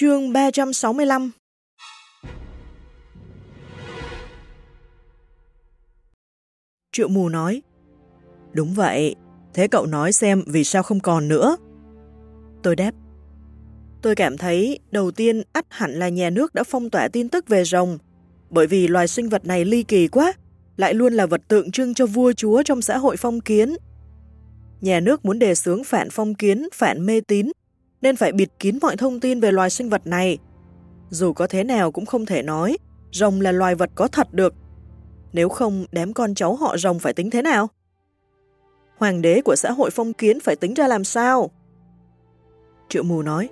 Chương 365 Triệu mù nói Đúng vậy, thế cậu nói xem vì sao không còn nữa. Tôi đáp Tôi cảm thấy đầu tiên ắt hẳn là nhà nước đã phong tỏa tin tức về rồng bởi vì loài sinh vật này ly kỳ quá, lại luôn là vật tượng trưng cho vua chúa trong xã hội phong kiến. Nhà nước muốn đề xướng phản phong kiến, phản mê tín, nên phải bịt kín mọi thông tin về loài sinh vật này. Dù có thế nào cũng không thể nói, rồng là loài vật có thật được. Nếu không, đám con cháu họ rồng phải tính thế nào? Hoàng đế của xã hội phong kiến phải tính ra làm sao? Triệu mù nói,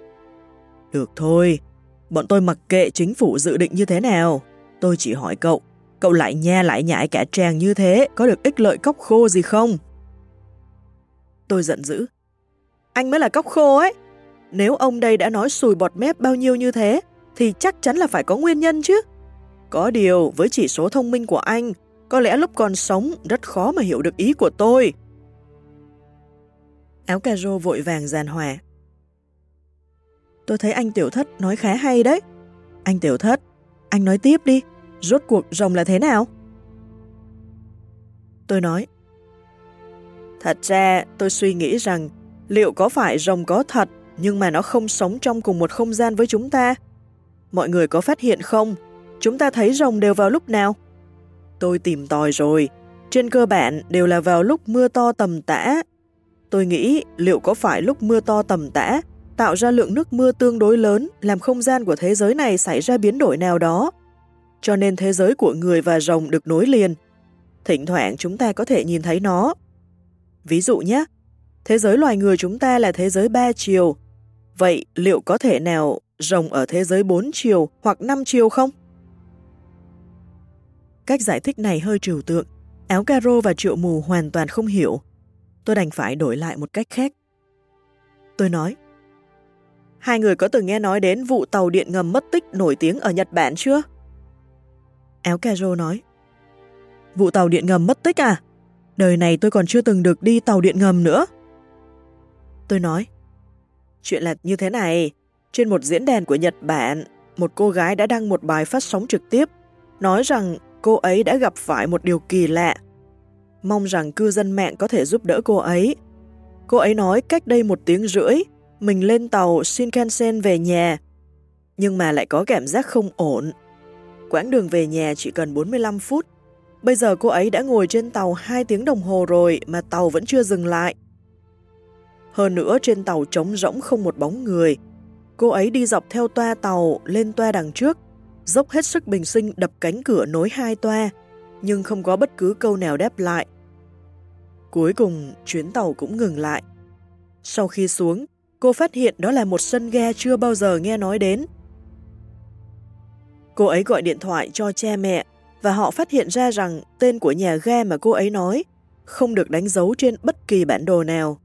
Được thôi, bọn tôi mặc kệ chính phủ dự định như thế nào. Tôi chỉ hỏi cậu, cậu lại nha lại nhãi cả trang như thế, có được ích lợi cốc khô gì không? Tôi giận dữ. Anh mới là cốc khô ấy. Nếu ông đây đã nói sùi bọt mép bao nhiêu như thế, thì chắc chắn là phải có nguyên nhân chứ. Có điều, với chỉ số thông minh của anh, có lẽ lúc còn sống rất khó mà hiểu được ý của tôi. Áo cà rô vội vàng giàn hòa. Tôi thấy anh tiểu thất nói khá hay đấy. Anh tiểu thất, anh nói tiếp đi, rốt cuộc rồng là thế nào? Tôi nói, Thật ra tôi suy nghĩ rằng liệu có phải rồng có thật nhưng mà nó không sống trong cùng một không gian với chúng ta? Mọi người có phát hiện không? Chúng ta thấy rồng đều vào lúc nào? Tôi tìm tòi rồi. Trên cơ bản đều là vào lúc mưa to tầm tã. Tôi nghĩ liệu có phải lúc mưa to tầm tã tạo ra lượng nước mưa tương đối lớn làm không gian của thế giới này xảy ra biến đổi nào đó. Cho nên thế giới của người và rồng được nối liền. Thỉnh thoảng chúng ta có thể nhìn thấy nó. Ví dụ nhé, thế giới loài người chúng ta là thế giới ba chiều. Vậy liệu có thể nào rồng ở thế giới 4 chiều hoặc 5 chiều không? Cách giải thích này hơi trừu tượng, áo caro và triệu mù hoàn toàn không hiểu. Tôi đành phải đổi lại một cách khác. Tôi nói, Hai người có từng nghe nói đến vụ tàu điện ngầm mất tích nổi tiếng ở Nhật Bản chưa? Áo caro nói. Vụ tàu điện ngầm mất tích à? Đời này tôi còn chưa từng được đi tàu điện ngầm nữa. Tôi nói. Chuyện là như thế này. Trên một diễn đàn của Nhật Bản, một cô gái đã đăng một bài phát sóng trực tiếp, nói rằng cô ấy đã gặp phải một điều kỳ lạ. Mong rằng cư dân mạng có thể giúp đỡ cô ấy. Cô ấy nói cách đây một tiếng rưỡi, mình lên tàu Shinkansen về nhà, nhưng mà lại có cảm giác không ổn. Quãng đường về nhà chỉ cần 45 phút. Bây giờ cô ấy đã ngồi trên tàu 2 tiếng đồng hồ rồi mà tàu vẫn chưa dừng lại. Hơn nữa trên tàu trống rỗng không một bóng người. Cô ấy đi dọc theo toa tàu lên toa đằng trước, dốc hết sức bình sinh đập cánh cửa nối hai toa, nhưng không có bất cứ câu nào đáp lại. Cuối cùng, chuyến tàu cũng ngừng lại. Sau khi xuống, cô phát hiện đó là một sân ga chưa bao giờ nghe nói đến. Cô ấy gọi điện thoại cho cha mẹ và họ phát hiện ra rằng tên của nhà ga mà cô ấy nói không được đánh dấu trên bất kỳ bản đồ nào.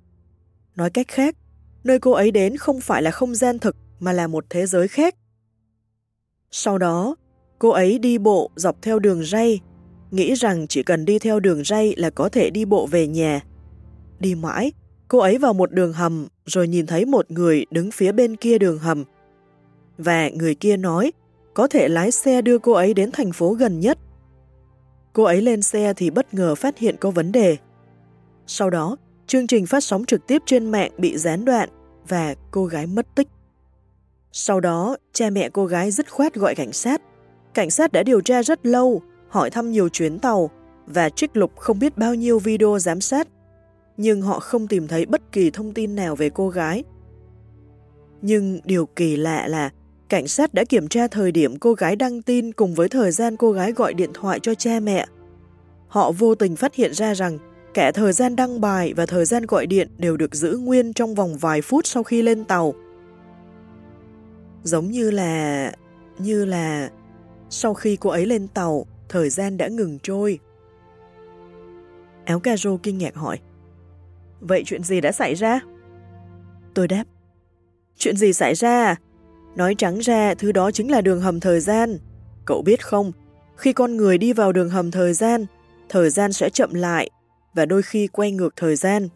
Nói cách khác, nơi cô ấy đến không phải là không gian thực mà là một thế giới khác. Sau đó, cô ấy đi bộ dọc theo đường ray, nghĩ rằng chỉ cần đi theo đường ray là có thể đi bộ về nhà. Đi mãi, Cô ấy vào một đường hầm rồi nhìn thấy một người đứng phía bên kia đường hầm. Và người kia nói có thể lái xe đưa cô ấy đến thành phố gần nhất. Cô ấy lên xe thì bất ngờ phát hiện có vấn đề. Sau đó, chương trình phát sóng trực tiếp trên mạng bị gián đoạn và cô gái mất tích. Sau đó, cha mẹ cô gái dứt khoát gọi cảnh sát. Cảnh sát đã điều tra rất lâu, hỏi thăm nhiều chuyến tàu và trích lục không biết bao nhiêu video giám sát nhưng họ không tìm thấy bất kỳ thông tin nào về cô gái. Nhưng điều kỳ lạ là cảnh sát đã kiểm tra thời điểm cô gái đăng tin cùng với thời gian cô gái gọi điện thoại cho cha mẹ. Họ vô tình phát hiện ra rằng cả thời gian đăng bài và thời gian gọi điện đều được giữ nguyên trong vòng vài phút sau khi lên tàu. Giống như là... như là... Sau khi cô ấy lên tàu, thời gian đã ngừng trôi. Áo Caro rô kinh ngạc hỏi. Vậy chuyện gì đã xảy ra? Tôi đáp. Chuyện gì xảy ra? Nói trắng ra, thứ đó chính là đường hầm thời gian. Cậu biết không, khi con người đi vào đường hầm thời gian, thời gian sẽ chậm lại và đôi khi quay ngược thời gian.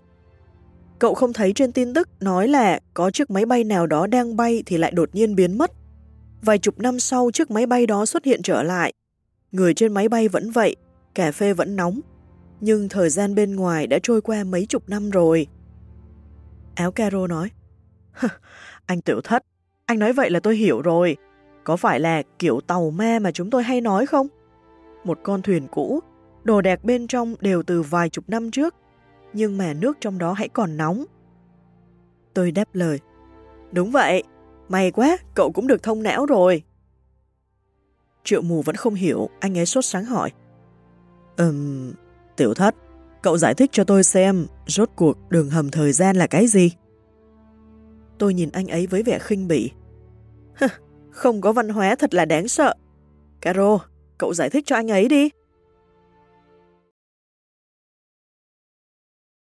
cậu không thấy trên tin tức nói là có chiếc máy bay nào đó đang bay thì lại đột nhiên biến mất. Vài chục năm sau chiếc máy bay đó xuất hiện trở lại. Người trên máy bay vẫn vậy, cà phê vẫn nóng, nhưng thời gian bên ngoài đã trôi qua mấy chục năm rồi. Áo caro nói, anh tiểu thất, anh nói vậy là tôi hiểu rồi. Có phải là kiểu tàu ma mà chúng tôi hay nói không? Một con thuyền cũ, đồ đạc bên trong đều từ vài chục năm trước, nhưng mà nước trong đó hãy còn nóng. Tôi đáp lời, đúng vậy, may quá, cậu cũng được thông não rồi. Triệu mù vẫn không hiểu, anh ấy sốt sáng hỏi. Ừm, tiểu thất, cậu giải thích cho tôi xem rốt cuộc đường hầm thời gian là cái gì? Tôi nhìn anh ấy với vẻ khinh bỉ. không có văn hóa thật là đáng sợ. Caro, cậu giải thích cho anh ấy đi.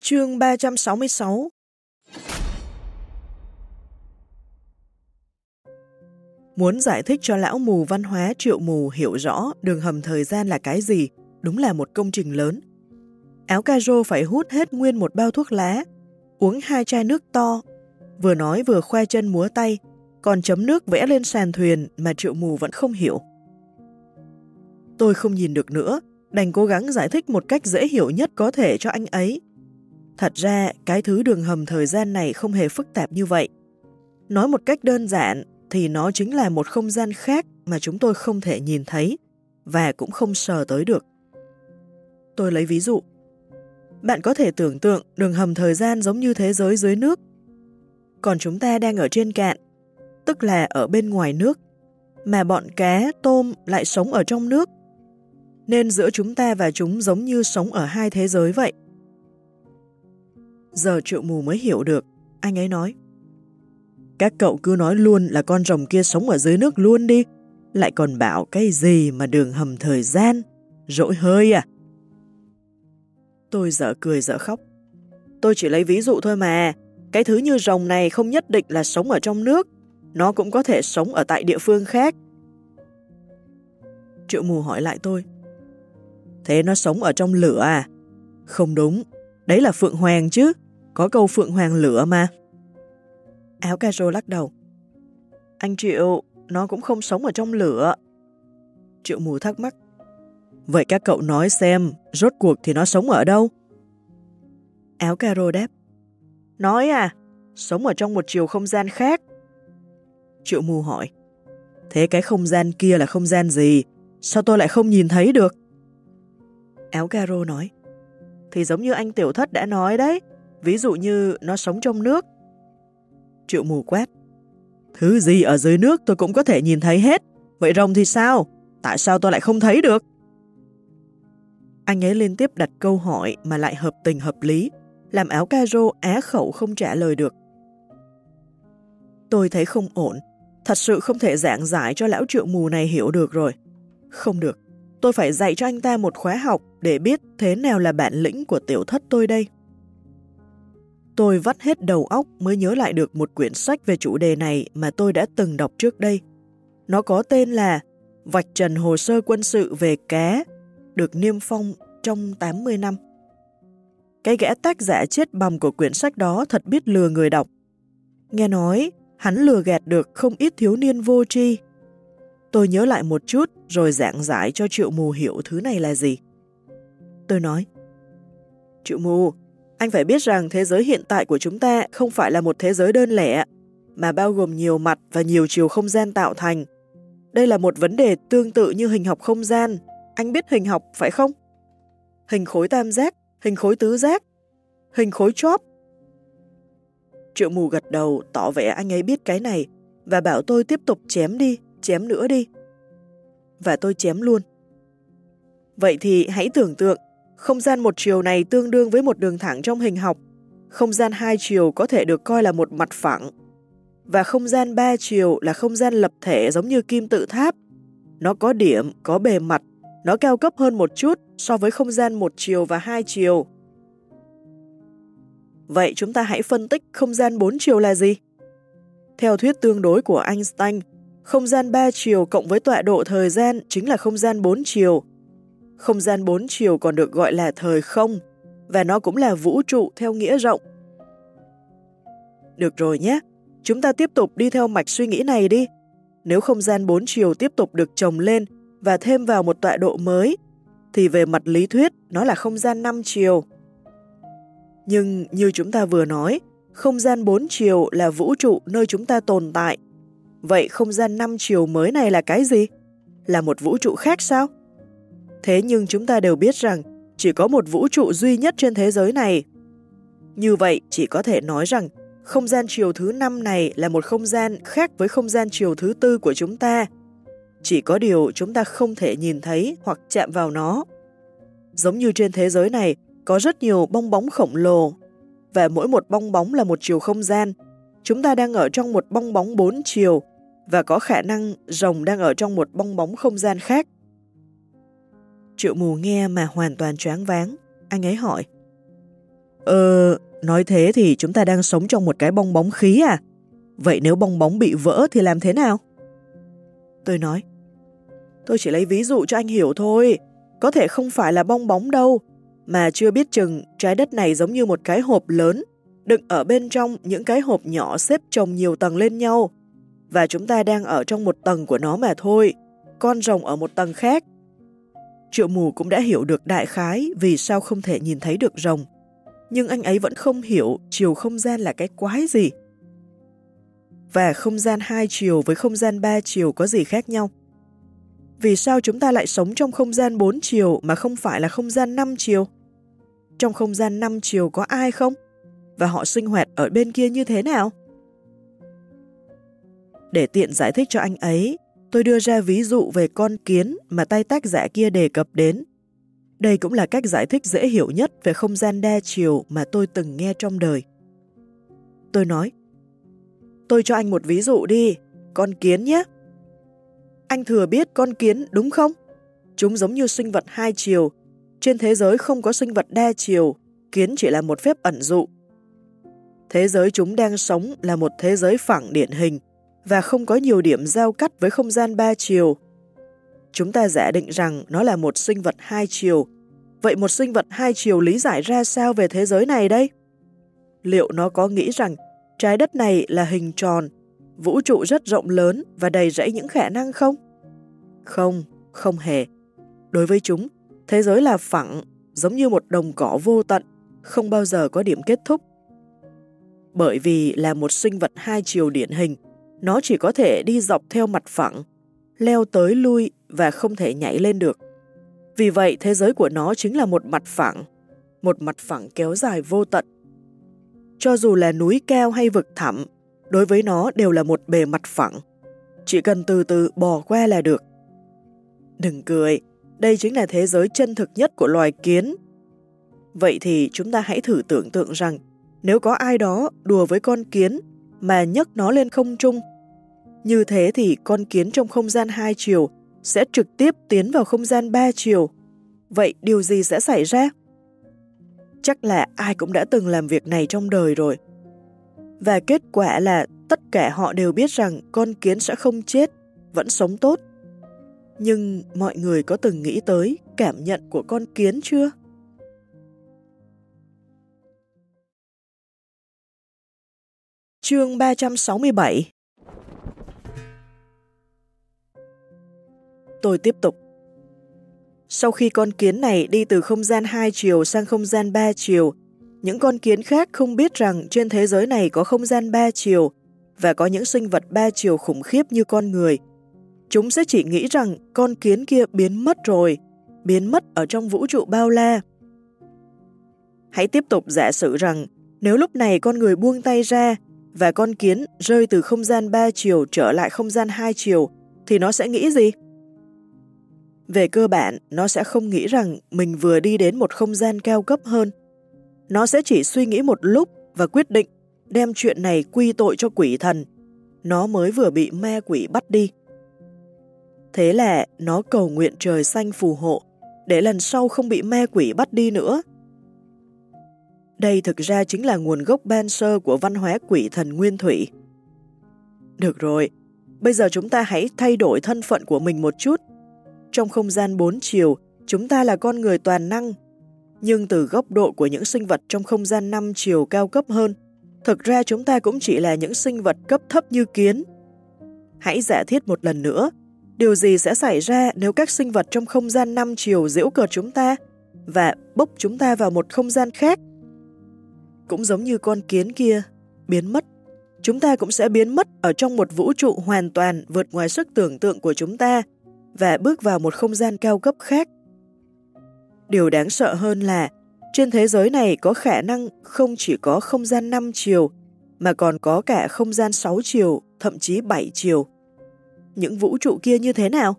Chương 366 Muốn giải thích cho lão mù văn hóa triệu mù hiểu rõ đường hầm thời gian là cái gì, đúng là một công trình lớn. Áo caro phải hút hết nguyên một bao thuốc lá, uống hai chai nước to, vừa nói vừa khoe chân múa tay, còn chấm nước vẽ lên sàn thuyền mà triệu mù vẫn không hiểu. Tôi không nhìn được nữa, đành cố gắng giải thích một cách dễ hiểu nhất có thể cho anh ấy. Thật ra, cái thứ đường hầm thời gian này không hề phức tạp như vậy. Nói một cách đơn giản thì nó chính là một không gian khác mà chúng tôi không thể nhìn thấy và cũng không sờ tới được. Tôi lấy ví dụ. Bạn có thể tưởng tượng đường hầm thời gian giống như thế giới dưới nước. Còn chúng ta đang ở trên cạn, tức là ở bên ngoài nước, mà bọn cá, tôm lại sống ở trong nước. Nên giữa chúng ta và chúng giống như sống ở hai thế giới vậy. Giờ triệu mù mới hiểu được, anh ấy nói. Các cậu cứ nói luôn là con rồng kia sống ở dưới nước luôn đi, lại còn bảo cái gì mà đường hầm thời gian, rỗi hơi à? Tôi dở cười dở khóc. Tôi chỉ lấy ví dụ thôi mà, cái thứ như rồng này không nhất định là sống ở trong nước, nó cũng có thể sống ở tại địa phương khác. Triệu mù hỏi lại tôi. Thế nó sống ở trong lửa à? Không đúng, đấy là Phượng Hoàng chứ, có câu Phượng Hoàng lửa mà. Áo caro lắc đầu. Anh Triệu, nó cũng không sống ở trong lửa. Triệu mù thắc mắc. Vậy các cậu nói xem, rốt cuộc thì nó sống ở đâu? Áo caro đáp. Nói à, sống ở trong một chiều không gian khác. Triệu mù hỏi. Thế cái không gian kia là không gian gì? Sao tôi lại không nhìn thấy được? Áo caro nói. Thì giống như anh tiểu thất đã nói đấy. Ví dụ như nó sống trong nước. Triệu mù quét. Thứ gì ở dưới nước tôi cũng có thể nhìn thấy hết. Vậy rồng thì sao? Tại sao tôi lại không thấy được? Anh ấy liên tiếp đặt câu hỏi mà lại hợp tình hợp lý, làm áo caro á khẩu không trả lời được. Tôi thấy không ổn, thật sự không thể giảng giải cho lão triệu mù này hiểu được rồi. Không được, tôi phải dạy cho anh ta một khóa học để biết thế nào là bản lĩnh của tiểu thất tôi đây. Tôi vắt hết đầu óc mới nhớ lại được một quyển sách về chủ đề này mà tôi đã từng đọc trước đây. Nó có tên là Vạch trần hồ sơ quân sự về cá, được niêm phong trong 80 năm. Cái gã tác giả chết bầm của quyển sách đó thật biết lừa người đọc. Nghe nói, hắn lừa gạt được không ít thiếu niên vô tri. Tôi nhớ lại một chút rồi giảng giải cho triệu mù hiểu thứ này là gì. Tôi nói, Triệu mù, anh phải biết rằng thế giới hiện tại của chúng ta không phải là một thế giới đơn lẻ, mà bao gồm nhiều mặt và nhiều chiều không gian tạo thành. Đây là một vấn đề tương tự như hình học không gian. Anh biết hình học phải không? Hình khối tam giác, hình khối tứ giác, hình khối chóp. Triệu mù gật đầu tỏ vẻ anh ấy biết cái này và bảo tôi tiếp tục chém đi, chém nữa đi. Và tôi chém luôn. Vậy thì hãy tưởng tượng không gian một chiều này tương đương với một đường thẳng trong hình học. Không gian hai chiều có thể được coi là một mặt phẳng. Và không gian ba chiều là không gian lập thể giống như kim tự tháp. Nó có điểm, có bề mặt, nó cao cấp hơn một chút so với không gian một chiều và hai chiều. Vậy chúng ta hãy phân tích không gian bốn chiều là gì? Theo thuyết tương đối của Einstein, không gian ba chiều cộng với tọa độ thời gian chính là không gian bốn chiều, không gian bốn chiều còn được gọi là thời không, và nó cũng là vũ trụ theo nghĩa rộng. Được rồi nhé, chúng ta tiếp tục đi theo mạch suy nghĩ này đi. Nếu không gian bốn chiều tiếp tục được trồng lên và thêm vào một tọa độ mới, thì về mặt lý thuyết nó là không gian năm chiều. Nhưng như chúng ta vừa nói, không gian bốn chiều là vũ trụ nơi chúng ta tồn tại. Vậy không gian năm chiều mới này là cái gì? Là một vũ trụ khác sao? Thế nhưng chúng ta đều biết rằng, chỉ có một vũ trụ duy nhất trên thế giới này. Như vậy, chỉ có thể nói rằng, không gian chiều thứ 5 này là một không gian khác với không gian chiều thứ tư của chúng ta. Chỉ có điều chúng ta không thể nhìn thấy hoặc chạm vào nó. Giống như trên thế giới này, có rất nhiều bong bóng khổng lồ và mỗi một bong bóng là một chiều không gian. Chúng ta đang ở trong một bong bóng bốn chiều và có khả năng rồng đang ở trong một bong bóng không gian khác. Triệu mù nghe mà hoàn toàn choáng váng. Anh ấy hỏi. Ờ, nói thế thì chúng ta đang sống trong một cái bong bóng khí à? Vậy nếu bong bóng bị vỡ thì làm thế nào? Tôi nói. Tôi chỉ lấy ví dụ cho anh hiểu thôi. Có thể không phải là bong bóng đâu, mà chưa biết chừng trái đất này giống như một cái hộp lớn, đựng ở bên trong những cái hộp nhỏ xếp chồng nhiều tầng lên nhau. Và chúng ta đang ở trong một tầng của nó mà thôi, con rồng ở một tầng khác. Triệu mù cũng đã hiểu được đại khái vì sao không thể nhìn thấy được rồng. Nhưng anh ấy vẫn không hiểu chiều không gian là cái quái gì. Và không gian hai chiều với không gian ba chiều có gì khác nhau? Vì sao chúng ta lại sống trong không gian 4 chiều mà không phải là không gian 5 chiều? Trong không gian 5 chiều có ai không? Và họ sinh hoạt ở bên kia như thế nào? Để tiện giải thích cho anh ấy, tôi đưa ra ví dụ về con kiến mà tay tác giả kia đề cập đến. Đây cũng là cách giải thích dễ hiểu nhất về không gian đa chiều mà tôi từng nghe trong đời. Tôi nói, tôi cho anh một ví dụ đi, con kiến nhé. Anh thừa biết con kiến đúng không? Chúng giống như sinh vật hai chiều. Trên thế giới không có sinh vật đa chiều, kiến chỉ là một phép ẩn dụ. Thế giới chúng đang sống là một thế giới phẳng điển hình và không có nhiều điểm giao cắt với không gian ba chiều. Chúng ta giả định rằng nó là một sinh vật hai chiều. Vậy một sinh vật hai chiều lý giải ra sao về thế giới này đây? Liệu nó có nghĩ rằng trái đất này là hình tròn vũ trụ rất rộng lớn và đầy rẫy những khả năng không? Không, không hề. Đối với chúng, thế giới là phẳng, giống như một đồng cỏ vô tận, không bao giờ có điểm kết thúc. Bởi vì là một sinh vật hai chiều điển hình, nó chỉ có thể đi dọc theo mặt phẳng, leo tới lui và không thể nhảy lên được. Vì vậy, thế giới của nó chính là một mặt phẳng, một mặt phẳng kéo dài vô tận. Cho dù là núi cao hay vực thẳm, đối với nó đều là một bề mặt phẳng. Chỉ cần từ từ bò qua là được. Đừng cười, đây chính là thế giới chân thực nhất của loài kiến. Vậy thì chúng ta hãy thử tưởng tượng rằng nếu có ai đó đùa với con kiến mà nhấc nó lên không trung, như thế thì con kiến trong không gian hai chiều sẽ trực tiếp tiến vào không gian ba chiều. Vậy điều gì sẽ xảy ra? Chắc là ai cũng đã từng làm việc này trong đời rồi. Và kết quả là tất cả họ đều biết rằng con kiến sẽ không chết, vẫn sống tốt. Nhưng mọi người có từng nghĩ tới cảm nhận của con kiến chưa? Chương 367 Tôi tiếp tục. Sau khi con kiến này đi từ không gian hai chiều sang không gian ba chiều, những con kiến khác không biết rằng trên thế giới này có không gian ba chiều và có những sinh vật ba chiều khủng khiếp như con người. Chúng sẽ chỉ nghĩ rằng con kiến kia biến mất rồi, biến mất ở trong vũ trụ bao la. Hãy tiếp tục giả sử rằng nếu lúc này con người buông tay ra và con kiến rơi từ không gian ba chiều trở lại không gian hai chiều thì nó sẽ nghĩ gì? Về cơ bản, nó sẽ không nghĩ rằng mình vừa đi đến một không gian cao cấp hơn nó sẽ chỉ suy nghĩ một lúc và quyết định đem chuyện này quy tội cho quỷ thần. Nó mới vừa bị ma quỷ bắt đi. Thế là nó cầu nguyện trời xanh phù hộ để lần sau không bị ma quỷ bắt đi nữa. Đây thực ra chính là nguồn gốc ban sơ của văn hóa quỷ thần nguyên thủy. Được rồi, bây giờ chúng ta hãy thay đổi thân phận của mình một chút. Trong không gian bốn chiều, chúng ta là con người toàn năng nhưng từ góc độ của những sinh vật trong không gian năm chiều cao cấp hơn, Thực ra chúng ta cũng chỉ là những sinh vật cấp thấp như kiến. Hãy giả thiết một lần nữa, điều gì sẽ xảy ra nếu các sinh vật trong không gian năm chiều giễu cợt chúng ta và bốc chúng ta vào một không gian khác? Cũng giống như con kiến kia, biến mất. Chúng ta cũng sẽ biến mất ở trong một vũ trụ hoàn toàn vượt ngoài sức tưởng tượng của chúng ta và bước vào một không gian cao cấp khác. Điều đáng sợ hơn là trên thế giới này có khả năng không chỉ có không gian 5 chiều, mà còn có cả không gian 6 chiều, thậm chí 7 chiều. Những vũ trụ kia như thế nào?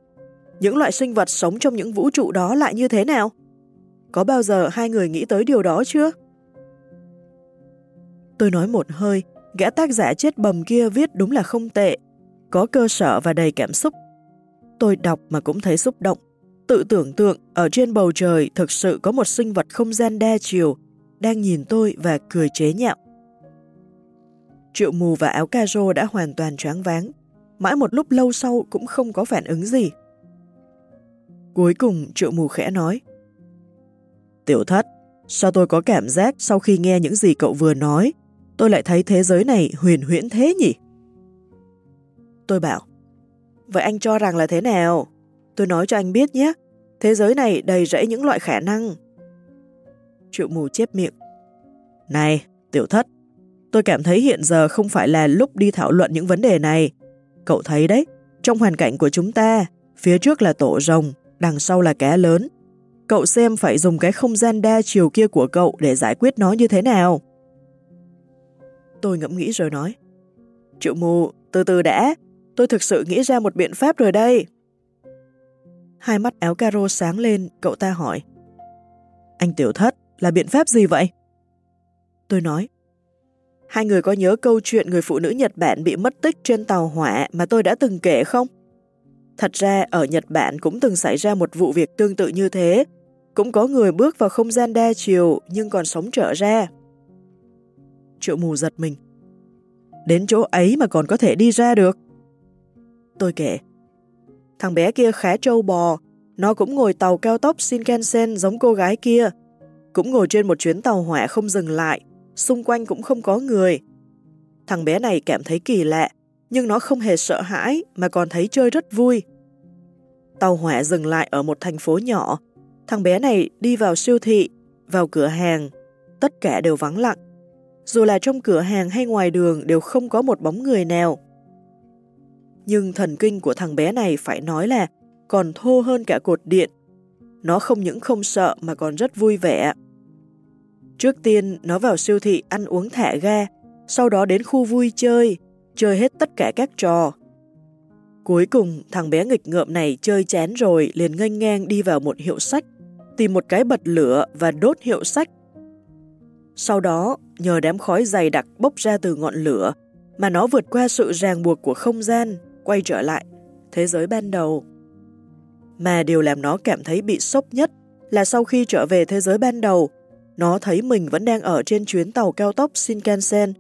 Những loại sinh vật sống trong những vũ trụ đó lại như thế nào? Có bao giờ hai người nghĩ tới điều đó chưa? Tôi nói một hơi, gã tác giả chết bầm kia viết đúng là không tệ, có cơ sở và đầy cảm xúc. Tôi đọc mà cũng thấy xúc động. Tự tưởng tượng ở trên bầu trời thực sự có một sinh vật không gian đa chiều đang nhìn tôi và cười chế nhạo. Triệu mù và áo caro đã hoàn toàn choáng váng. Mãi một lúc lâu sau cũng không có phản ứng gì. Cuối cùng triệu mù khẽ nói Tiểu thất, sao tôi có cảm giác sau khi nghe những gì cậu vừa nói, tôi lại thấy thế giới này huyền huyễn thế nhỉ? Tôi bảo Vậy anh cho rằng là thế nào? Tôi nói cho anh biết nhé, thế giới này đầy rẫy những loại khả năng. Triệu mù chép miệng. Này, tiểu thất, tôi cảm thấy hiện giờ không phải là lúc đi thảo luận những vấn đề này. Cậu thấy đấy, trong hoàn cảnh của chúng ta, phía trước là tổ rồng, đằng sau là cá lớn. Cậu xem phải dùng cái không gian đa chiều kia của cậu để giải quyết nó như thế nào. Tôi ngẫm nghĩ rồi nói. Triệu mù, từ từ đã, tôi thực sự nghĩ ra một biện pháp rồi đây. Hai mắt áo caro sáng lên, cậu ta hỏi. Anh tiểu thất, là biện pháp gì vậy? Tôi nói. Hai người có nhớ câu chuyện người phụ nữ Nhật Bản bị mất tích trên tàu hỏa mà tôi đã từng kể không? Thật ra ở Nhật Bản cũng từng xảy ra một vụ việc tương tự như thế. Cũng có người bước vào không gian đa chiều nhưng còn sống trở ra. Triệu mù giật mình. Đến chỗ ấy mà còn có thể đi ra được. Tôi kể. Thằng bé kia khá trâu bò, nó cũng ngồi tàu cao tốc Shinkansen giống cô gái kia. Cũng ngồi trên một chuyến tàu hỏa không dừng lại, xung quanh cũng không có người. Thằng bé này cảm thấy kỳ lạ, nhưng nó không hề sợ hãi mà còn thấy chơi rất vui. Tàu hỏa dừng lại ở một thành phố nhỏ. Thằng bé này đi vào siêu thị, vào cửa hàng. Tất cả đều vắng lặng. Dù là trong cửa hàng hay ngoài đường đều không có một bóng người nào nhưng thần kinh của thằng bé này phải nói là còn thô hơn cả cột điện. Nó không những không sợ mà còn rất vui vẻ. Trước tiên, nó vào siêu thị ăn uống thả ga, sau đó đến khu vui chơi, chơi hết tất cả các trò. Cuối cùng, thằng bé nghịch ngợm này chơi chán rồi liền nghênh ngang đi vào một hiệu sách, tìm một cái bật lửa và đốt hiệu sách. Sau đó, nhờ đám khói dày đặc bốc ra từ ngọn lửa, mà nó vượt qua sự ràng buộc của không gian, quay trở lại thế giới ban đầu. Mà điều làm nó cảm thấy bị sốc nhất là sau khi trở về thế giới ban đầu, nó thấy mình vẫn đang ở trên chuyến tàu cao tốc Shinkansen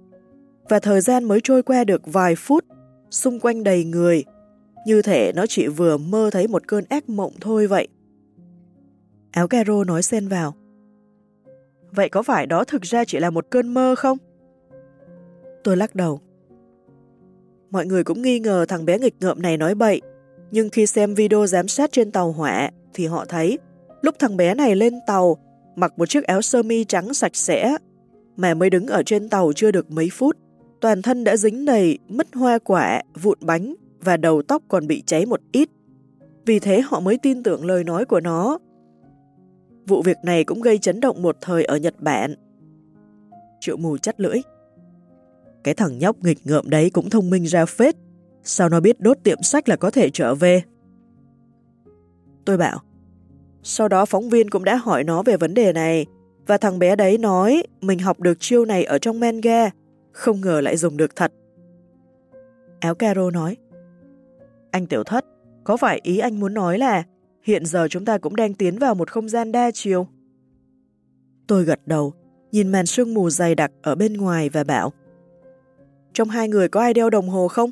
và thời gian mới trôi qua được vài phút, xung quanh đầy người, như thể nó chỉ vừa mơ thấy một cơn ác mộng thôi vậy. Áo caro nói xen vào. Vậy có phải đó thực ra chỉ là một cơn mơ không? Tôi lắc đầu. Mọi người cũng nghi ngờ thằng bé nghịch ngợm này nói bậy, nhưng khi xem video giám sát trên tàu hỏa thì họ thấy lúc thằng bé này lên tàu mặc một chiếc áo sơ mi trắng sạch sẽ mà mới đứng ở trên tàu chưa được mấy phút toàn thân đã dính đầy mất hoa quả, vụn bánh và đầu tóc còn bị cháy một ít. Vì thế họ mới tin tưởng lời nói của nó. Vụ việc này cũng gây chấn động một thời ở Nhật Bản. Triệu mù chắt lưỡi. Cái thằng nhóc nghịch ngợm đấy cũng thông minh ra phết. Sao nó biết đốt tiệm sách là có thể trở về? Tôi bảo, sau đó phóng viên cũng đã hỏi nó về vấn đề này, và thằng bé đấy nói mình học được chiêu này ở trong manga, không ngờ lại dùng được thật. Áo caro nói, anh tiểu thất, có phải ý anh muốn nói là hiện giờ chúng ta cũng đang tiến vào một không gian đa chiều? Tôi gật đầu, nhìn màn sương mù dày đặc ở bên ngoài và bảo, trong hai người có ai đeo đồng hồ không?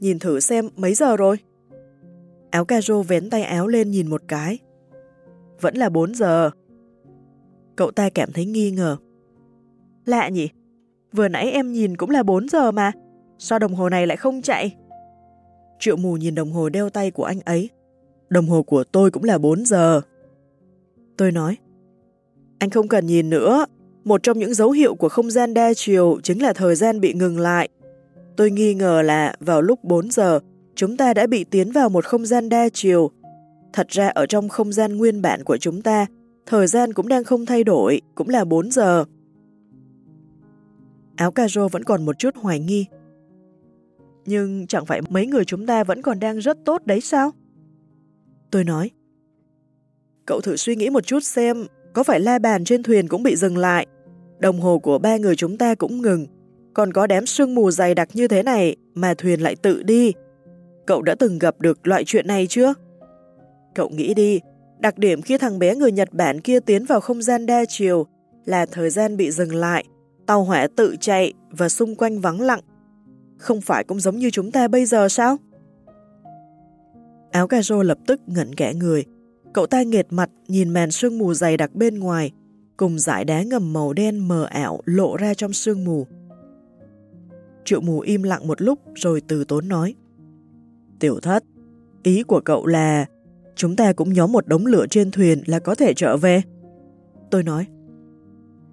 Nhìn thử xem mấy giờ rồi. Áo caro vén tay áo lên nhìn một cái. Vẫn là 4 giờ. Cậu ta cảm thấy nghi ngờ. Lạ nhỉ? vừa nãy em nhìn cũng là 4 giờ mà, sao đồng hồ này lại không chạy? Triệu mù nhìn đồng hồ đeo tay của anh ấy. Đồng hồ của tôi cũng là 4 giờ. Tôi nói, anh không cần nhìn nữa, một trong những dấu hiệu của không gian đa chiều chính là thời gian bị ngừng lại. Tôi nghi ngờ là vào lúc 4 giờ, chúng ta đã bị tiến vào một không gian đa chiều. Thật ra ở trong không gian nguyên bản của chúng ta, thời gian cũng đang không thay đổi, cũng là 4 giờ. Áo caro vẫn còn một chút hoài nghi. Nhưng chẳng phải mấy người chúng ta vẫn còn đang rất tốt đấy sao? Tôi nói. Cậu thử suy nghĩ một chút xem, có phải la bàn trên thuyền cũng bị dừng lại, đồng hồ của ba người chúng ta cũng ngừng, còn có đám sương mù dày đặc như thế này mà thuyền lại tự đi. Cậu đã từng gặp được loại chuyện này chưa? Cậu nghĩ đi, đặc điểm khi thằng bé người Nhật Bản kia tiến vào không gian đa chiều là thời gian bị dừng lại, tàu hỏa tự chạy và xung quanh vắng lặng. Không phải cũng giống như chúng ta bây giờ sao? Áo cà rô lập tức ngẩn kẻ người. Cậu ta nghệt mặt nhìn màn sương mù dày đặc bên ngoài, cùng dải đá ngầm màu đen mờ ảo lộ ra trong sương mù. Triệu mù im lặng một lúc rồi từ tốn nói. Tiểu thất, ý của cậu là chúng ta cũng nhóm một đống lửa trên thuyền là có thể trở về. Tôi nói,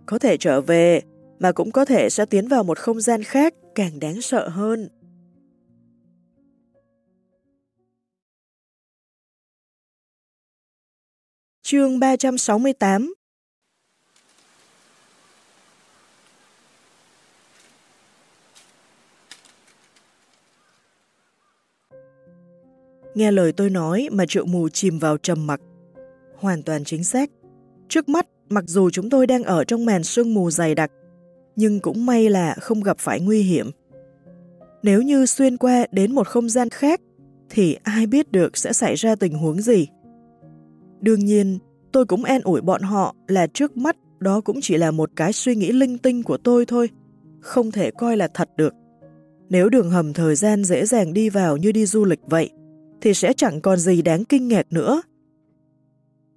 có thể trở về, mà cũng có thể sẽ tiến vào một không gian khác càng đáng sợ hơn. Chương 368 Nghe lời tôi nói mà triệu mù chìm vào trầm mặc. Hoàn toàn chính xác. Trước mắt, mặc dù chúng tôi đang ở trong màn sương mù dày đặc, nhưng cũng may là không gặp phải nguy hiểm. Nếu như xuyên qua đến một không gian khác, thì ai biết được sẽ xảy ra tình huống gì. Đương nhiên, tôi cũng an ủi bọn họ là trước mắt đó cũng chỉ là một cái suy nghĩ linh tinh của tôi thôi, không thể coi là thật được. Nếu đường hầm thời gian dễ dàng đi vào như đi du lịch vậy, thì sẽ chẳng còn gì đáng kinh ngạc nữa.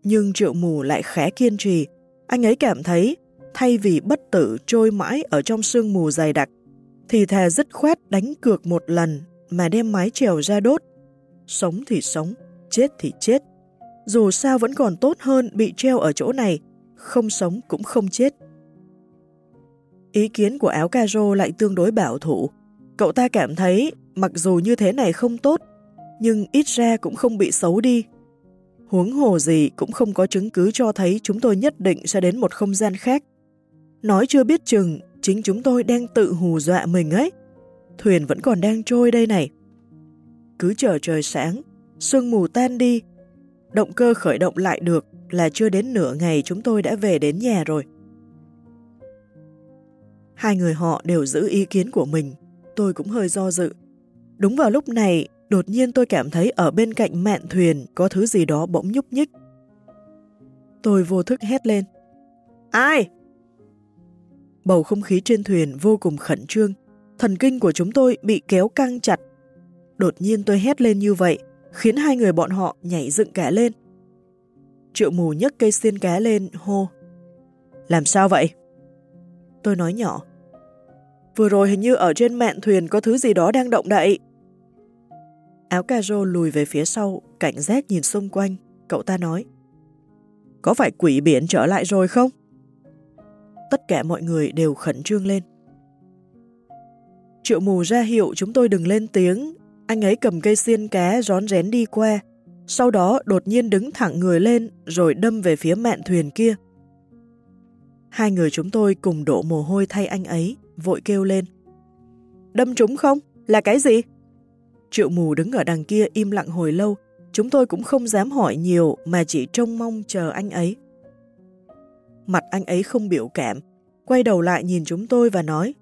Nhưng triệu mù lại khẽ kiên trì, anh ấy cảm thấy thay vì bất tử trôi mãi ở trong sương mù dày đặc, thì thà dứt khoát đánh cược một lần mà đem mái trèo ra đốt. Sống thì sống, chết thì chết. Dù sao vẫn còn tốt hơn bị treo ở chỗ này, không sống cũng không chết. Ý kiến của áo caro lại tương đối bảo thủ. Cậu ta cảm thấy mặc dù như thế này không tốt, nhưng ít ra cũng không bị xấu đi. Huống hồ gì cũng không có chứng cứ cho thấy chúng tôi nhất định sẽ đến một không gian khác. Nói chưa biết chừng, chính chúng tôi đang tự hù dọa mình ấy. Thuyền vẫn còn đang trôi đây này. Cứ chờ trời sáng, sương mù tan đi, động cơ khởi động lại được là chưa đến nửa ngày chúng tôi đã về đến nhà rồi. Hai người họ đều giữ ý kiến của mình, tôi cũng hơi do dự. Đúng vào lúc này, đột nhiên tôi cảm thấy ở bên cạnh mạn thuyền có thứ gì đó bỗng nhúc nhích. Tôi vô thức hét lên. Ai? Bầu không khí trên thuyền vô cùng khẩn trương, thần kinh của chúng tôi bị kéo căng chặt. Đột nhiên tôi hét lên như vậy, khiến hai người bọn họ nhảy dựng cả lên. Triệu mù nhấc cây xiên cá lên, hô. Làm sao vậy? Tôi nói nhỏ. Vừa rồi hình như ở trên mạn thuyền có thứ gì đó đang động đậy. Áo cà rô lùi về phía sau, cảnh giác nhìn xung quanh, cậu ta nói. Có phải quỷ biển trở lại rồi không? tất cả mọi người đều khẩn trương lên. Triệu mù ra hiệu chúng tôi đừng lên tiếng, anh ấy cầm cây xiên cá rón rén đi qua, sau đó đột nhiên đứng thẳng người lên rồi đâm về phía mạn thuyền kia. Hai người chúng tôi cùng đổ mồ hôi thay anh ấy, vội kêu lên. Đâm trúng không? Là cái gì? Triệu mù đứng ở đằng kia im lặng hồi lâu, chúng tôi cũng không dám hỏi nhiều mà chỉ trông mong chờ anh ấy. Mặt anh ấy không biểu cảm, quay đầu lại nhìn chúng tôi và nói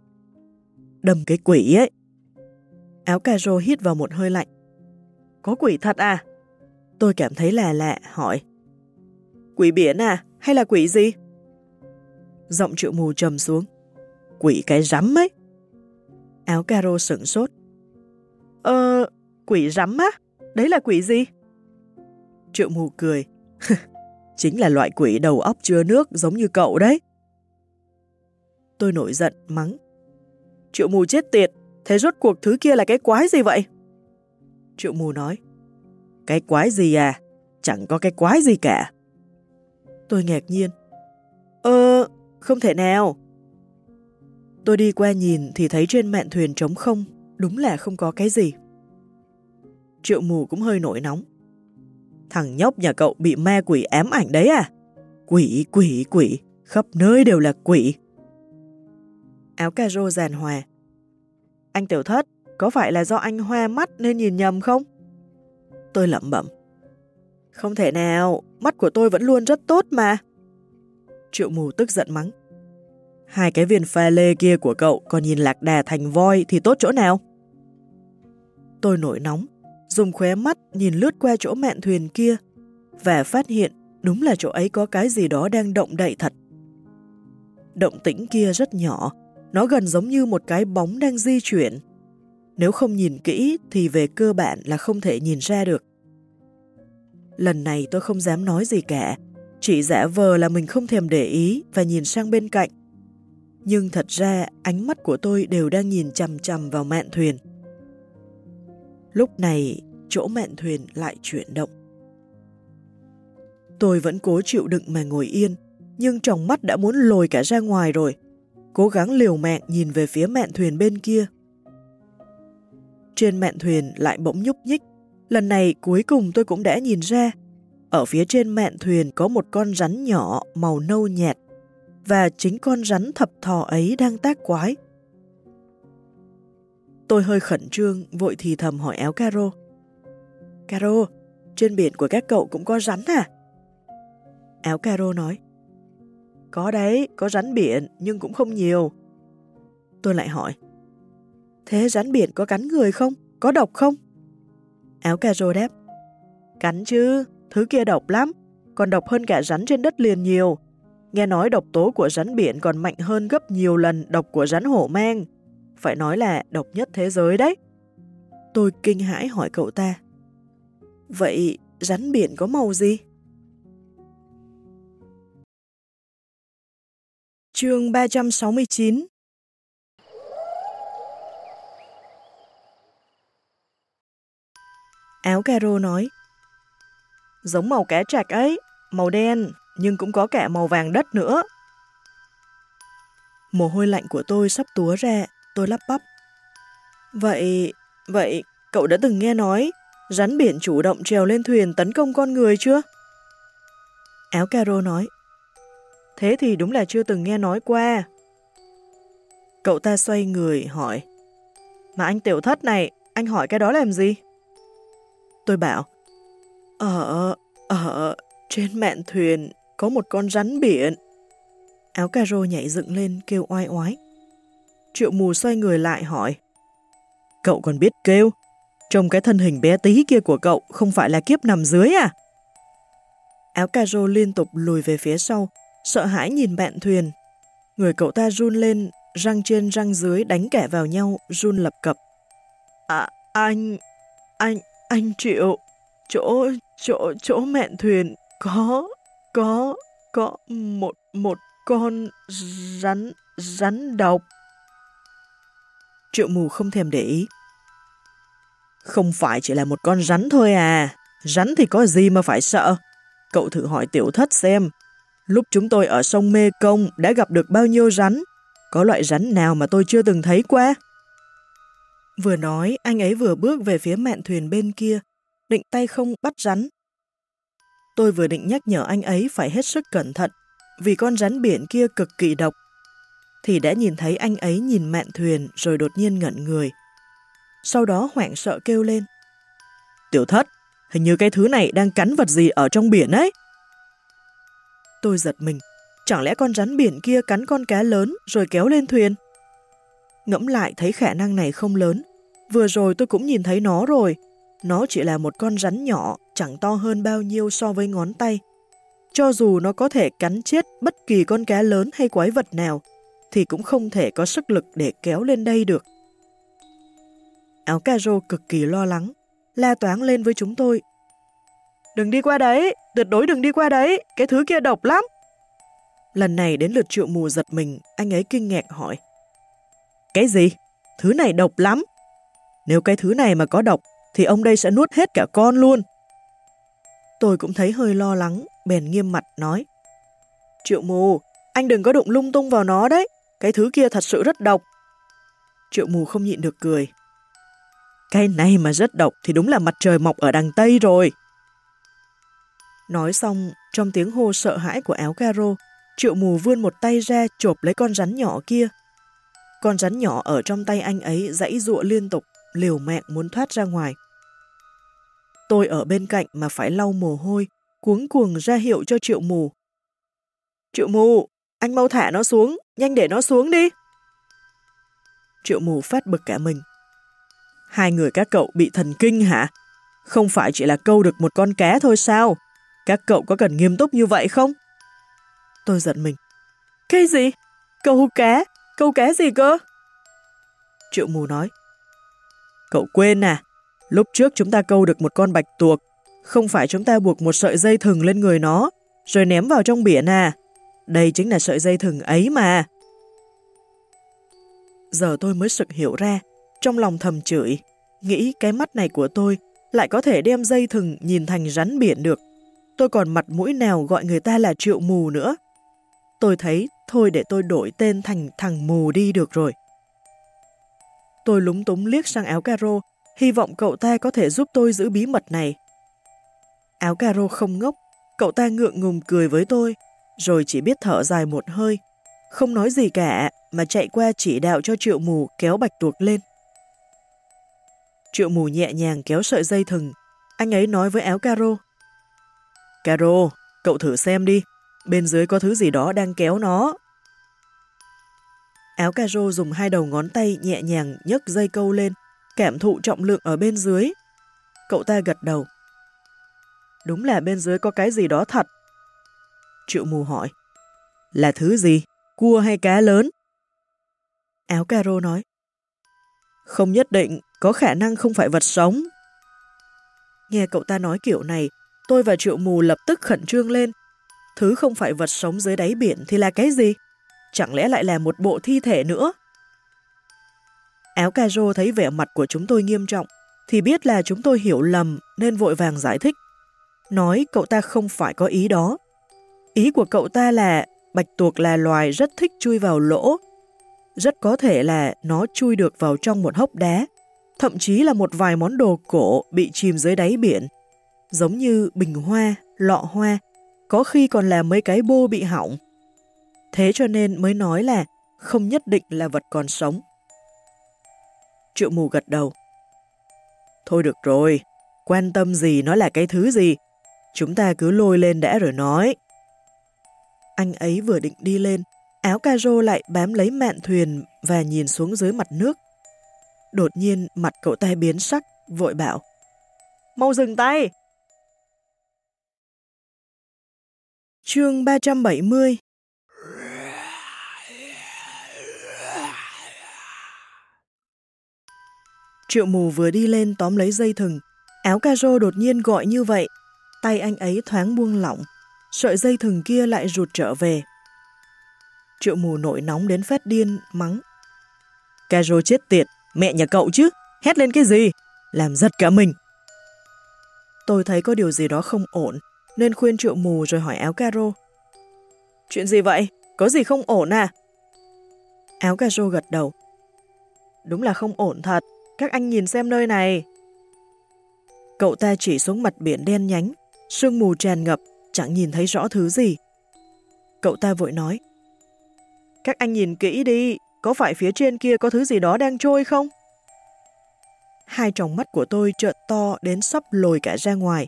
Đâm cái quỷ ấy. Áo cà rô hít vào một hơi lạnh. Có quỷ thật à? Tôi cảm thấy là lạ, hỏi. Quỷ biển à? Hay là quỷ gì? Giọng triệu mù trầm xuống. Quỷ cái rắm ấy. Áo caro sửng sốt. Ờ, quỷ rắm á? Đấy là quỷ gì? Triệu mù cười. Chính là loại quỷ đầu óc chứa nước giống như cậu đấy. Tôi nổi giận, mắng. Triệu mù chết tiệt, thế rốt cuộc thứ kia là cái quái gì vậy? Triệu mù nói, cái quái gì à? Chẳng có cái quái gì cả. Tôi ngạc nhiên. Ơ, không thể nào. Tôi đi qua nhìn thì thấy trên mạn thuyền trống không, đúng là không có cái gì. Triệu mù cũng hơi nổi nóng. Thằng nhóc nhà cậu bị ma quỷ ám ảnh đấy à? Quỷ, quỷ, quỷ, khắp nơi đều là quỷ. Áo cà rô giàn hòa. Anh tiểu thất, có phải là do anh hoa mắt nên nhìn nhầm không? Tôi lẩm bẩm. Không thể nào, mắt của tôi vẫn luôn rất tốt mà. Triệu mù tức giận mắng. Hai cái viên pha lê kia của cậu còn nhìn lạc đà thành voi thì tốt chỗ nào? Tôi nổi nóng, dùng khóe mắt nhìn lướt qua chỗ mạn thuyền kia và phát hiện đúng là chỗ ấy có cái gì đó đang động đậy thật. Động tĩnh kia rất nhỏ, nó gần giống như một cái bóng đang di chuyển. Nếu không nhìn kỹ thì về cơ bản là không thể nhìn ra được. Lần này tôi không dám nói gì cả, chỉ giả vờ là mình không thèm để ý và nhìn sang bên cạnh. Nhưng thật ra ánh mắt của tôi đều đang nhìn chằm chằm vào mạn thuyền. Lúc này, chỗ mạn thuyền lại chuyển động. Tôi vẫn cố chịu đựng mà ngồi yên, nhưng trong mắt đã muốn lồi cả ra ngoài rồi. Cố gắng liều mạng nhìn về phía mạn thuyền bên kia. Trên mạn thuyền lại bỗng nhúc nhích. Lần này cuối cùng tôi cũng đã nhìn ra. Ở phía trên mạn thuyền có một con rắn nhỏ màu nâu nhạt. Và chính con rắn thập thò ấy đang tác quái. Tôi hơi khẩn trương, vội thì thầm hỏi éo Caro. Caro, trên biển của các cậu cũng có rắn à? Áo Caro nói. Có đấy, có rắn biển, nhưng cũng không nhiều. Tôi lại hỏi. Thế rắn biển có cắn người không? Có độc không? Áo Caro đáp. Cắn chứ, thứ kia độc lắm, còn độc hơn cả rắn trên đất liền nhiều. Nghe nói độc tố của rắn biển còn mạnh hơn gấp nhiều lần độc của rắn hổ mang phải nói là độc nhất thế giới đấy. Tôi kinh hãi hỏi cậu ta. Vậy rắn biển có màu gì? Chương 369 Áo caro nói Giống màu cá trạch ấy, màu đen, nhưng cũng có cả màu vàng đất nữa. Mồ hôi lạnh của tôi sắp túa ra, tôi lắp bắp. Vậy, vậy cậu đã từng nghe nói rắn biển chủ động trèo lên thuyền tấn công con người chưa? Áo caro nói. Thế thì đúng là chưa từng nghe nói qua. Cậu ta xoay người hỏi. Mà anh tiểu thất này, anh hỏi cái đó làm gì? Tôi bảo. Ở, ở, trên mạn thuyền có một con rắn biển. Áo caro nhảy dựng lên kêu oai oái. Triệu mù xoay người lại hỏi. Cậu còn biết kêu? Trông cái thân hình bé tí kia của cậu không phải là kiếp nằm dưới à? Áo cà rô liên tục lùi về phía sau, sợ hãi nhìn bạn thuyền. Người cậu ta run lên, răng trên răng dưới đánh kẻ vào nhau, run lập cập. À, anh, anh, anh Triệu, chỗ, chỗ, chỗ mẹn thuyền có, có, có một, một con rắn, rắn độc. Triệu mù không thèm để ý. Không phải chỉ là một con rắn thôi à. Rắn thì có gì mà phải sợ. Cậu thử hỏi tiểu thất xem. Lúc chúng tôi ở sông Mê Công đã gặp được bao nhiêu rắn. Có loại rắn nào mà tôi chưa từng thấy qua? Vừa nói, anh ấy vừa bước về phía mạn thuyền bên kia, định tay không bắt rắn. Tôi vừa định nhắc nhở anh ấy phải hết sức cẩn thận, vì con rắn biển kia cực kỳ độc, thì đã nhìn thấy anh ấy nhìn mạn thuyền rồi đột nhiên ngẩn người. Sau đó hoảng sợ kêu lên. Tiểu thất, hình như cái thứ này đang cắn vật gì ở trong biển ấy. Tôi giật mình, chẳng lẽ con rắn biển kia cắn con cá lớn rồi kéo lên thuyền? Ngẫm lại thấy khả năng này không lớn, vừa rồi tôi cũng nhìn thấy nó rồi. Nó chỉ là một con rắn nhỏ, chẳng to hơn bao nhiêu so với ngón tay. Cho dù nó có thể cắn chết bất kỳ con cá lớn hay quái vật nào, thì cũng không thể có sức lực để kéo lên đây được. Áo Caro rô cực kỳ lo lắng, la toáng lên với chúng tôi. Đừng đi qua đấy, tuyệt đối đừng đi qua đấy, cái thứ kia độc lắm. Lần này đến lượt triệu mù giật mình, anh ấy kinh ngạc hỏi. Cái gì? Thứ này độc lắm. Nếu cái thứ này mà có độc, thì ông đây sẽ nuốt hết cả con luôn. Tôi cũng thấy hơi lo lắng, bèn nghiêm mặt nói. Triệu mù, anh đừng có đụng lung tung vào nó đấy, cái thứ kia thật sự rất độc. Triệu mù không nhịn được cười. Cái này mà rất độc thì đúng là mặt trời mọc ở đằng Tây rồi. Nói xong, trong tiếng hô sợ hãi của áo caro, triệu mù vươn một tay ra chộp lấy con rắn nhỏ kia. Con rắn nhỏ ở trong tay anh ấy dãy dụa liên tục, liều mạng muốn thoát ra ngoài. Tôi ở bên cạnh mà phải lau mồ hôi, cuống cuồng ra hiệu cho triệu mù. Triệu mù, anh mau thả nó xuống, nhanh để nó xuống đi. Triệu mù phát bực cả mình. Hai người các cậu bị thần kinh hả? Không phải chỉ là câu được một con cá thôi sao? Các cậu có cần nghiêm túc như vậy không? Tôi giận mình. Cái gì? Câu cá? Câu cá gì cơ? Triệu mù nói. Cậu quên à, lúc trước chúng ta câu được một con bạch tuộc, không phải chúng ta buộc một sợi dây thừng lên người nó, rồi ném vào trong biển à. Đây chính là sợi dây thừng ấy mà. Giờ tôi mới sực hiểu ra, trong lòng thầm chửi, nghĩ cái mắt này của tôi lại có thể đem dây thừng nhìn thành rắn biển được. Tôi còn mặt mũi nào gọi người ta là triệu mù nữa. Tôi thấy thôi để tôi đổi tên thành thằng mù đi được rồi. Tôi lúng túng liếc sang áo caro, hy vọng cậu ta có thể giúp tôi giữ bí mật này. Áo caro không ngốc, cậu ta ngượng ngùng cười với tôi, rồi chỉ biết thở dài một hơi, không nói gì cả mà chạy qua chỉ đạo cho triệu mù kéo bạch tuộc lên. Triệu mù nhẹ nhàng kéo sợi dây thừng, anh ấy nói với áo caro. Caro, cậu thử xem đi, bên dưới có thứ gì đó đang kéo nó. Áo caro dùng hai đầu ngón tay nhẹ nhàng nhấc dây câu lên, cảm thụ trọng lượng ở bên dưới. Cậu ta gật đầu. Đúng là bên dưới có cái gì đó thật. Triệu mù hỏi. Là thứ gì? Cua hay cá lớn? Áo caro nói. Không nhất định, có khả năng không phải vật sống. Nghe cậu ta nói kiểu này, tôi và triệu mù lập tức khẩn trương lên. Thứ không phải vật sống dưới đáy biển thì là cái gì? Chẳng lẽ lại là một bộ thi thể nữa? Áo caro thấy vẻ mặt của chúng tôi nghiêm trọng, thì biết là chúng tôi hiểu lầm nên vội vàng giải thích. Nói cậu ta không phải có ý đó. Ý của cậu ta là bạch tuộc là loài rất thích chui vào lỗ. Rất có thể là nó chui được vào trong một hốc đá, thậm chí là một vài món đồ cổ bị chìm dưới đáy biển, giống như bình hoa, lọ hoa, có khi còn là mấy cái bô bị hỏng. Thế cho nên mới nói là không nhất định là vật còn sống. Triệu mù gật đầu. Thôi được rồi, quan tâm gì nó là cái thứ gì, chúng ta cứ lôi lên đã rồi nói. Anh ấy vừa định đi lên, áo caro lại bám lấy mạn thuyền và nhìn xuống dưới mặt nước. Đột nhiên mặt cậu ta biến sắc, vội bảo. Mau dừng tay! Chương 370 Triệu mù vừa đi lên tóm lấy dây thừng, áo caro đột nhiên gọi như vậy, tay anh ấy thoáng buông lỏng, sợi dây thừng kia lại rụt trở về. Triệu mù nổi nóng đến phát điên, mắng. Caro chết tiệt, mẹ nhà cậu chứ, hét lên cái gì, làm giật cả mình. Tôi thấy có điều gì đó không ổn, nên khuyên triệu mù rồi hỏi áo caro. Chuyện gì vậy? Có gì không ổn à? Áo caro gật đầu. Đúng là không ổn thật, các anh nhìn xem nơi này. Cậu ta chỉ xuống mặt biển đen nhánh, sương mù tràn ngập, chẳng nhìn thấy rõ thứ gì. Cậu ta vội nói. Các anh nhìn kỹ đi, có phải phía trên kia có thứ gì đó đang trôi không? Hai tròng mắt của tôi trợn to đến sắp lồi cả ra ngoài,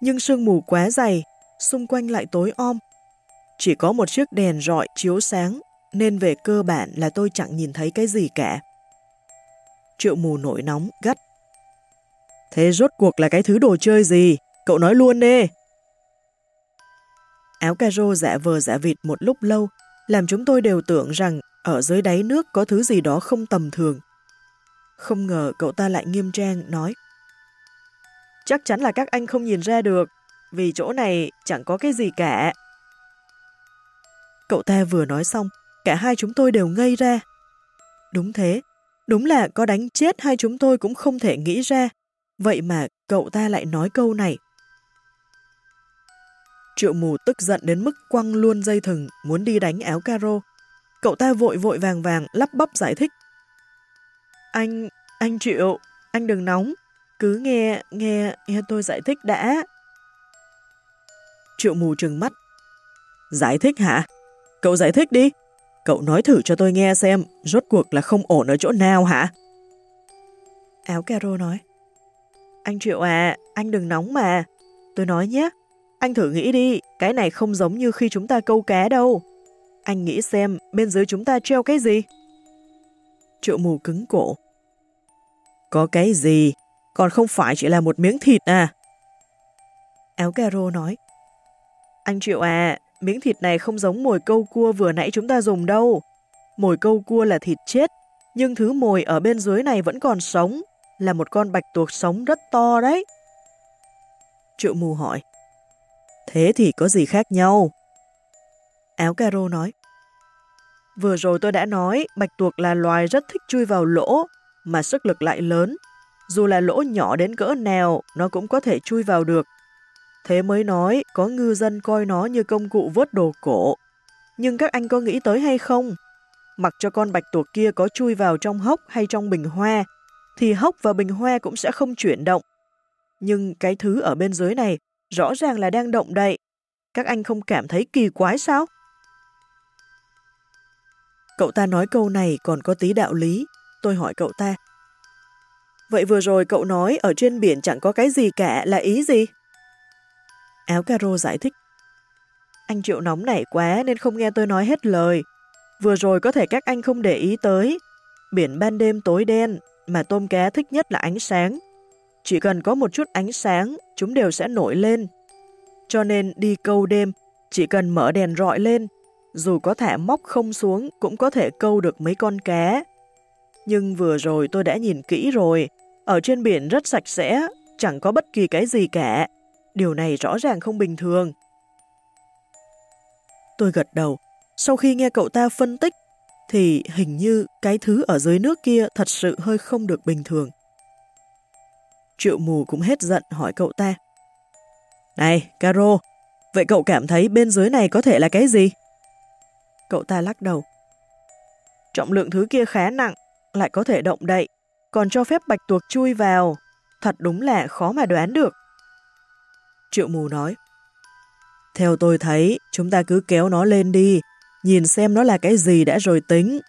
nhưng sương mù quá dày, xung quanh lại tối om. Chỉ có một chiếc đèn rọi chiếu sáng, nên về cơ bản là tôi chẳng nhìn thấy cái gì cả. Triệu mù nổi nóng, gắt. Thế rốt cuộc là cái thứ đồ chơi gì? Cậu nói luôn đi. Áo caro giả vờ giả vịt một lúc lâu, làm chúng tôi đều tưởng rằng ở dưới đáy nước có thứ gì đó không tầm thường. Không ngờ cậu ta lại nghiêm trang nói. Chắc chắn là các anh không nhìn ra được, vì chỗ này chẳng có cái gì cả. Cậu ta vừa nói xong, cả hai chúng tôi đều ngây ra. Đúng thế, đúng là có đánh chết hai chúng tôi cũng không thể nghĩ ra. Vậy mà cậu ta lại nói câu này. Triệu mù tức giận đến mức quăng luôn dây thừng, muốn đi đánh áo caro. Cậu ta vội vội vàng vàng lắp bắp giải thích. Anh, anh Triệu, anh đừng nóng, cứ nghe, nghe, nghe tôi giải thích đã. Triệu mù trừng mắt. Giải thích hả? Cậu giải thích đi. Cậu nói thử cho tôi nghe xem, rốt cuộc là không ổn ở chỗ nào hả? Áo caro nói. Anh Triệu à, anh đừng nóng mà. Tôi nói nhé, anh thử nghĩ đi, cái này không giống như khi chúng ta câu cá đâu. Anh nghĩ xem, bên dưới chúng ta treo cái gì? Triệu mù cứng cổ. Có cái gì? Còn không phải chỉ là một miếng thịt à? Áo caro nói. Anh Triệu à, miếng thịt này không giống mồi câu cua vừa nãy chúng ta dùng đâu. Mồi câu cua là thịt chết, nhưng thứ mồi ở bên dưới này vẫn còn sống, là một con bạch tuộc sống rất to đấy. Triệu mù hỏi. Thế thì có gì khác nhau? Áo caro nói. Vừa rồi tôi đã nói, bạch tuộc là loài rất thích chui vào lỗ, mà sức lực lại lớn. Dù là lỗ nhỏ đến cỡ nào, nó cũng có thể chui vào được. Thế mới nói, có ngư dân coi nó như công cụ vớt đồ cổ. Nhưng các anh có nghĩ tới hay không? Mặc cho con bạch tuộc kia có chui vào trong hốc hay trong bình hoa, thì hốc và bình hoa cũng sẽ không chuyển động. Nhưng cái thứ ở bên dưới này rõ ràng là đang động đậy. Các anh không cảm thấy kỳ quái sao? Cậu ta nói câu này còn có tí đạo lý. Tôi hỏi cậu ta. Vậy vừa rồi cậu nói ở trên biển chẳng có cái gì cả là ý gì? Áo caro giải thích. Anh chịu nóng nảy quá nên không nghe tôi nói hết lời. Vừa rồi có thể các anh không để ý tới. Biển ban đêm tối đen, mà tôm cá thích nhất là ánh sáng. Chỉ cần có một chút ánh sáng, chúng đều sẽ nổi lên. Cho nên đi câu đêm, chỉ cần mở đèn rọi lên, dù có thả móc không xuống cũng có thể câu được mấy con cá. Nhưng vừa rồi tôi đã nhìn kỹ rồi, ở trên biển rất sạch sẽ, chẳng có bất kỳ cái gì cả. Điều này rõ ràng không bình thường. Tôi gật đầu, sau khi nghe cậu ta phân tích, thì hình như cái thứ ở dưới nước kia thật sự hơi không được bình thường. Triệu mù cũng hết giận hỏi cậu ta. Này, Caro, vậy cậu cảm thấy bên dưới này có thể là cái gì? Cậu ta lắc đầu. Trọng lượng thứ kia khá nặng, lại có thể động đậy, còn cho phép bạch tuộc chui vào. Thật đúng là khó mà đoán được. Triệu mù nói. Theo tôi thấy, chúng ta cứ kéo nó lên đi, nhìn xem nó là cái gì đã rồi tính.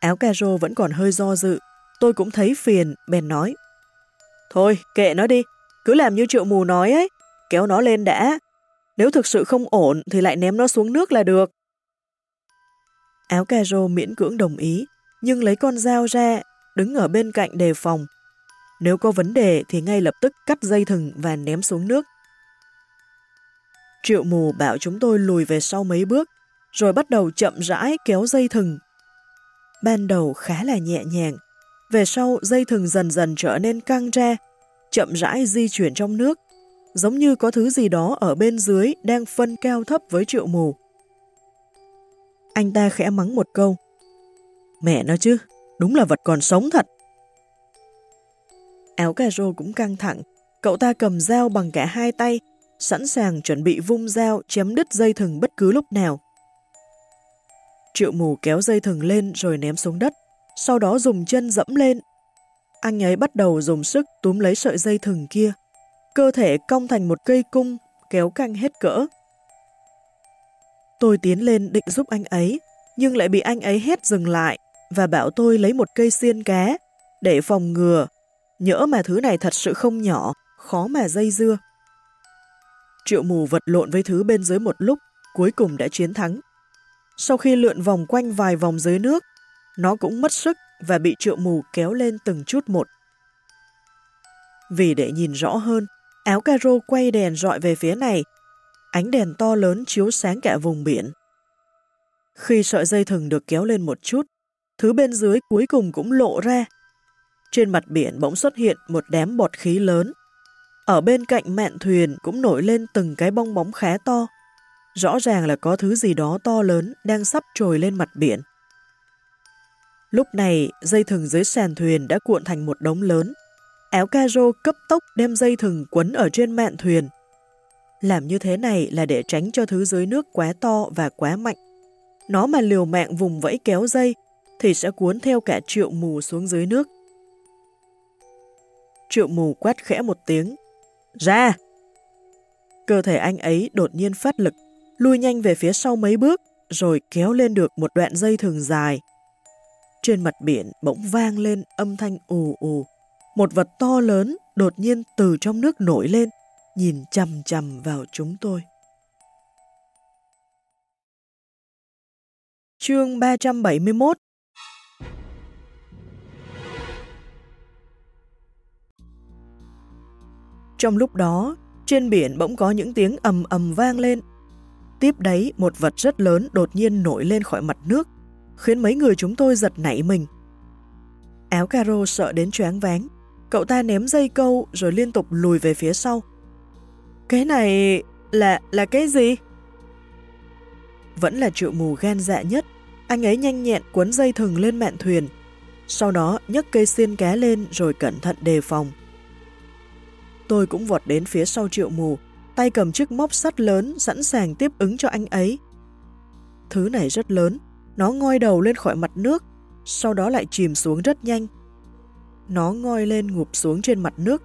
Áo caro vẫn còn hơi do dự, tôi cũng thấy phiền, bèn nói. Thôi, kệ nó đi, cứ làm như triệu mù nói ấy, kéo nó lên đã. Nếu thực sự không ổn thì lại ném nó xuống nước là được. Áo caro miễn cưỡng đồng ý, nhưng lấy con dao ra, đứng ở bên cạnh đề phòng. Nếu có vấn đề thì ngay lập tức cắt dây thừng và ném xuống nước. Triệu mù bảo chúng tôi lùi về sau mấy bước, rồi bắt đầu chậm rãi kéo dây thừng. Ban đầu khá là nhẹ nhàng, về sau dây thừng dần dần trở nên căng tre chậm rãi di chuyển trong nước, giống như có thứ gì đó ở bên dưới đang phân cao thấp với triệu mù. Anh ta khẽ mắng một câu. Mẹ nó chứ, đúng là vật còn sống thật. Áo cà rô cũng căng thẳng, cậu ta cầm dao bằng cả hai tay, sẵn sàng chuẩn bị vung dao chém đứt dây thừng bất cứ lúc nào. Triệu mù kéo dây thừng lên rồi ném xuống đất, sau đó dùng chân dẫm lên. Anh ấy bắt đầu dùng sức túm lấy sợi dây thừng kia. Cơ thể cong thành một cây cung, kéo căng hết cỡ. Tôi tiến lên định giúp anh ấy, nhưng lại bị anh ấy hét dừng lại và bảo tôi lấy một cây xiên cá để phòng ngừa. Nhỡ mà thứ này thật sự không nhỏ, khó mà dây dưa. Triệu mù vật lộn với thứ bên dưới một lúc, cuối cùng đã chiến thắng. Sau khi lượn vòng quanh vài vòng dưới nước, nó cũng mất sức và bị triệu mù kéo lên từng chút một. Vì để nhìn rõ hơn, áo caro quay đèn dọi về phía này. Ánh đèn to lớn chiếu sáng cả vùng biển. Khi sợi dây thừng được kéo lên một chút, thứ bên dưới cuối cùng cũng lộ ra. Trên mặt biển bỗng xuất hiện một đám bọt khí lớn. Ở bên cạnh mạn thuyền cũng nổi lên từng cái bong bóng khá to. Rõ ràng là có thứ gì đó to lớn đang sắp trồi lên mặt biển. Lúc này, dây thừng dưới sàn thuyền đã cuộn thành một đống lớn. Áo caro cấp tốc đem dây thừng quấn ở trên mạn thuyền. Làm như thế này là để tránh cho thứ dưới nước quá to và quá mạnh. Nó mà liều mạng vùng vẫy kéo dây thì sẽ cuốn theo cả triệu mù xuống dưới nước. Triệu mù quát khẽ một tiếng. Ra! Cơ thể anh ấy đột nhiên phát lực, lui nhanh về phía sau mấy bước, rồi kéo lên được một đoạn dây thừng dài. Trên mặt biển bỗng vang lên âm thanh ù ù. Một vật to lớn đột nhiên từ trong nước nổi lên, nhìn chầm chầm vào chúng tôi. Chương 371 Trong lúc đó, trên biển bỗng có những tiếng ầm ầm vang lên. Tiếp đấy, một vật rất lớn đột nhiên nổi lên khỏi mặt nước, khiến mấy người chúng tôi giật nảy mình. Áo caro sợ đến choáng váng, cậu ta ném dây câu rồi liên tục lùi về phía sau. Cái này là là cái gì? Vẫn là triệu mù gan dạ nhất, anh ấy nhanh nhẹn quấn dây thừng lên mạn thuyền, sau đó nhấc cây xiên cá lên rồi cẩn thận đề phòng. Tôi cũng vọt đến phía sau triệu mù, tay cầm chiếc móc sắt lớn sẵn sàng tiếp ứng cho anh ấy. Thứ này rất lớn, nó ngoi đầu lên khỏi mặt nước, sau đó lại chìm xuống rất nhanh. Nó ngoi lên ngụp xuống trên mặt nước,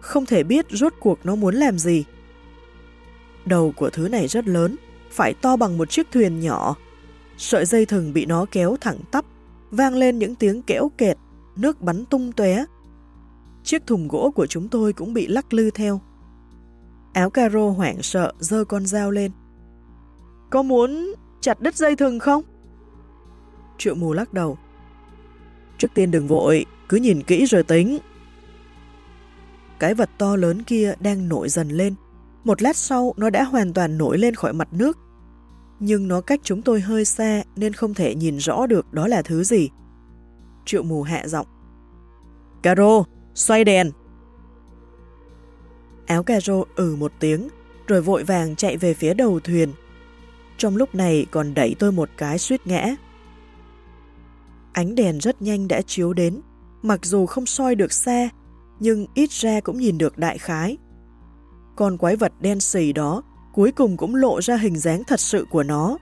không thể biết rốt cuộc nó muốn làm gì. Đầu của thứ này rất lớn, phải to bằng một chiếc thuyền nhỏ. Sợi dây thừng bị nó kéo thẳng tắp, vang lên những tiếng kẽo kẹt, nước bắn tung tóe Chiếc thùng gỗ của chúng tôi cũng bị lắc lư theo. Áo caro hoảng sợ giơ con dao lên. Có muốn chặt đứt dây thừng không? Triệu mù lắc đầu. Trước tiên đừng vội, cứ nhìn kỹ rồi tính. Cái vật to lớn kia đang nổi dần lên. Một lát sau nó đã hoàn toàn nổi lên khỏi mặt nước. Nhưng nó cách chúng tôi hơi xa nên không thể nhìn rõ được đó là thứ gì. Triệu mù hạ giọng. Caro, xoay đèn. Áo caro ừ một tiếng, rồi vội vàng chạy về phía đầu thuyền. Trong lúc này còn đẩy tôi một cái suýt ngã. Ánh đèn rất nhanh đã chiếu đến, mặc dù không soi được xe, nhưng ít ra cũng nhìn được đại khái. Con quái vật đen xì đó cuối cùng cũng lộ ra hình dáng thật sự của nó.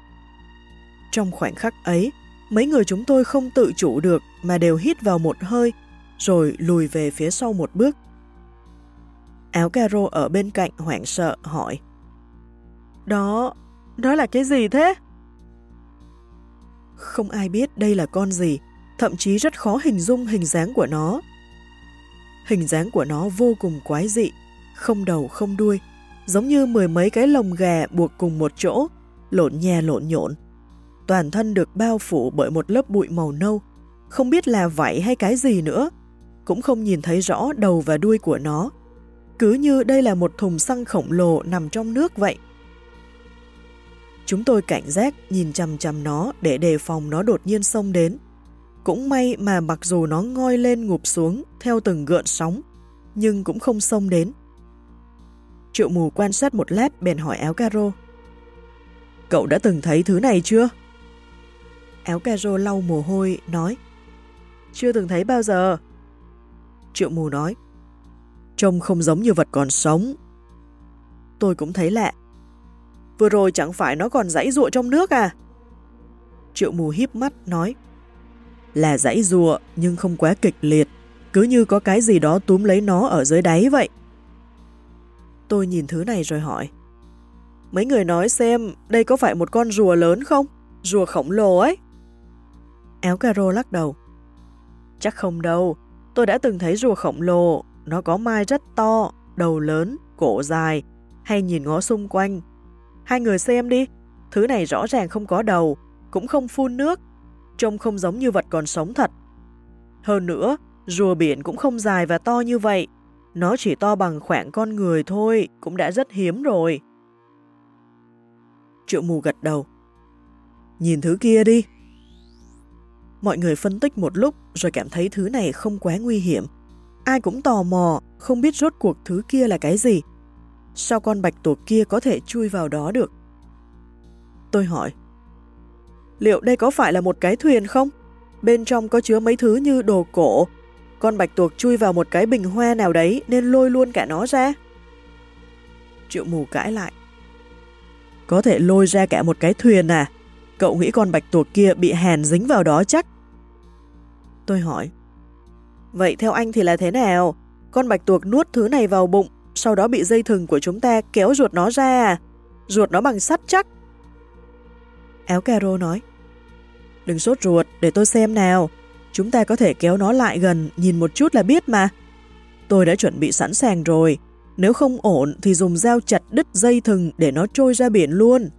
Trong khoảnh khắc ấy, mấy người chúng tôi không tự chủ được mà đều hít vào một hơi rồi lùi về phía sau một bước. Áo caro ở bên cạnh hoảng sợ hỏi Đó, đó là cái gì thế? Không ai biết đây là con gì, thậm chí rất khó hình dung hình dáng của nó. Hình dáng của nó vô cùng quái dị, không đầu không đuôi, giống như mười mấy cái lồng gà buộc cùng một chỗ, lộn nhà lộn nhộn. Toàn thân được bao phủ bởi một lớp bụi màu nâu, không biết là vảy hay cái gì nữa cũng không nhìn thấy rõ đầu và đuôi của nó. Cứ như đây là một thùng xăng khổng lồ nằm trong nước vậy. Chúng tôi cảnh giác nhìn chằm chằm nó để đề phòng nó đột nhiên xông đến. Cũng may mà mặc dù nó ngoi lên ngụp xuống theo từng gợn sóng, nhưng cũng không xông đến. Triệu mù quan sát một lát bèn hỏi áo caro. Cậu đã từng thấy thứ này chưa? Áo caro lau mồ hôi, nói Chưa từng thấy bao giờ, Triệu mù nói, trông không giống như vật còn sống. Tôi cũng thấy lạ. Vừa rồi chẳng phải nó còn dãy ruộng trong nước à? Triệu mù híp mắt nói, là dãy rùa nhưng không quá kịch liệt, cứ như có cái gì đó túm lấy nó ở dưới đáy vậy. Tôi nhìn thứ này rồi hỏi, mấy người nói xem đây có phải một con rùa lớn không? Rùa khổng lồ ấy. Éo caro lắc đầu. Chắc không đâu, Tôi đã từng thấy rùa khổng lồ, nó có mai rất to, đầu lớn, cổ dài, hay nhìn ngó xung quanh. Hai người xem đi, thứ này rõ ràng không có đầu, cũng không phun nước, trông không giống như vật còn sống thật. Hơn nữa, rùa biển cũng không dài và to như vậy, nó chỉ to bằng khoảng con người thôi, cũng đã rất hiếm rồi. Triệu mù gật đầu. Nhìn thứ kia đi. Mọi người phân tích một lúc rồi cảm thấy thứ này không quá nguy hiểm. Ai cũng tò mò, không biết rốt cuộc thứ kia là cái gì. Sao con bạch tuộc kia có thể chui vào đó được? Tôi hỏi, liệu đây có phải là một cái thuyền không? bên trong có chứa mấy thứ như đồ cổ. Con bạch tuộc chui vào một cái bình hoa nào đấy nên lôi luôn cả nó ra. Triệu mù cãi lại. Có thể lôi ra cả một cái thuyền à? Cậu nghĩ con bạch tuộc kia bị hàn dính vào đó chắc? Tôi hỏi. Vậy theo anh thì là thế nào? Con bạch tuộc nuốt thứ này vào bụng, sau đó bị dây thừng của chúng ta kéo ruột nó ra à? Ruột nó bằng sắt chắc. Áo caro nói. Đừng sốt ruột, để tôi xem nào. Chúng ta có thể kéo nó lại gần, nhìn một chút là biết mà. Tôi đã chuẩn bị sẵn sàng rồi. Nếu không ổn thì dùng dao chặt đứt dây thừng để nó trôi ra biển luôn.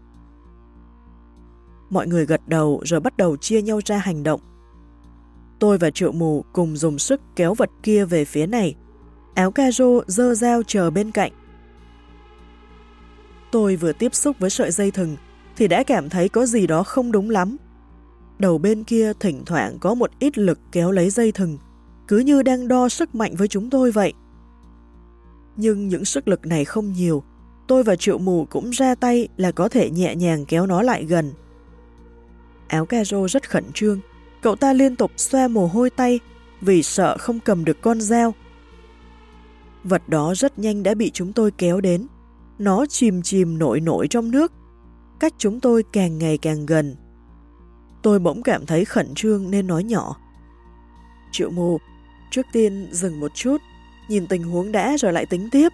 Mọi người gật đầu rồi bắt đầu chia nhau ra hành động. Tôi và triệu mù cùng dùng sức kéo vật kia về phía này. Áo caro dơ dao chờ bên cạnh. Tôi vừa tiếp xúc với sợi dây thừng thì đã cảm thấy có gì đó không đúng lắm. Đầu bên kia thỉnh thoảng có một ít lực kéo lấy dây thừng, cứ như đang đo sức mạnh với chúng tôi vậy. Nhưng những sức lực này không nhiều, tôi và triệu mù cũng ra tay là có thể nhẹ nhàng kéo nó lại gần. Áo caro rất khẩn trương, cậu ta liên tục xoa mồ hôi tay vì sợ không cầm được con dao. Vật đó rất nhanh đã bị chúng tôi kéo đến. Nó chìm chìm nổi nổi trong nước. Cách chúng tôi càng ngày càng gần. Tôi bỗng cảm thấy khẩn trương nên nói nhỏ. Triệu mù, trước tiên dừng một chút, nhìn tình huống đã rồi lại tính tiếp.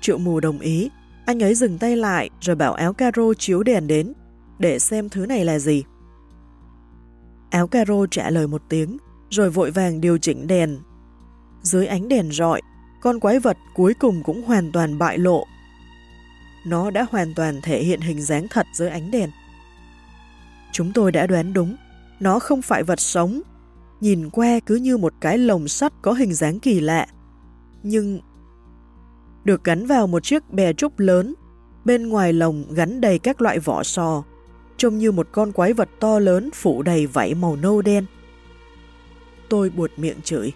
Triệu mù đồng ý, anh ấy dừng tay lại rồi bảo áo caro chiếu đèn đến, để xem thứ này là gì. Áo caro trả lời một tiếng, rồi vội vàng điều chỉnh đèn. Dưới ánh đèn rọi, con quái vật cuối cùng cũng hoàn toàn bại lộ. Nó đã hoàn toàn thể hiện hình dáng thật dưới ánh đèn. Chúng tôi đã đoán đúng, nó không phải vật sống, nhìn qua cứ như một cái lồng sắt có hình dáng kỳ lạ. Nhưng được gắn vào một chiếc bè trúc lớn, bên ngoài lồng gắn đầy các loại vỏ sò, trông như một con quái vật to lớn phủ đầy vảy màu nâu đen. Tôi buột miệng chửi.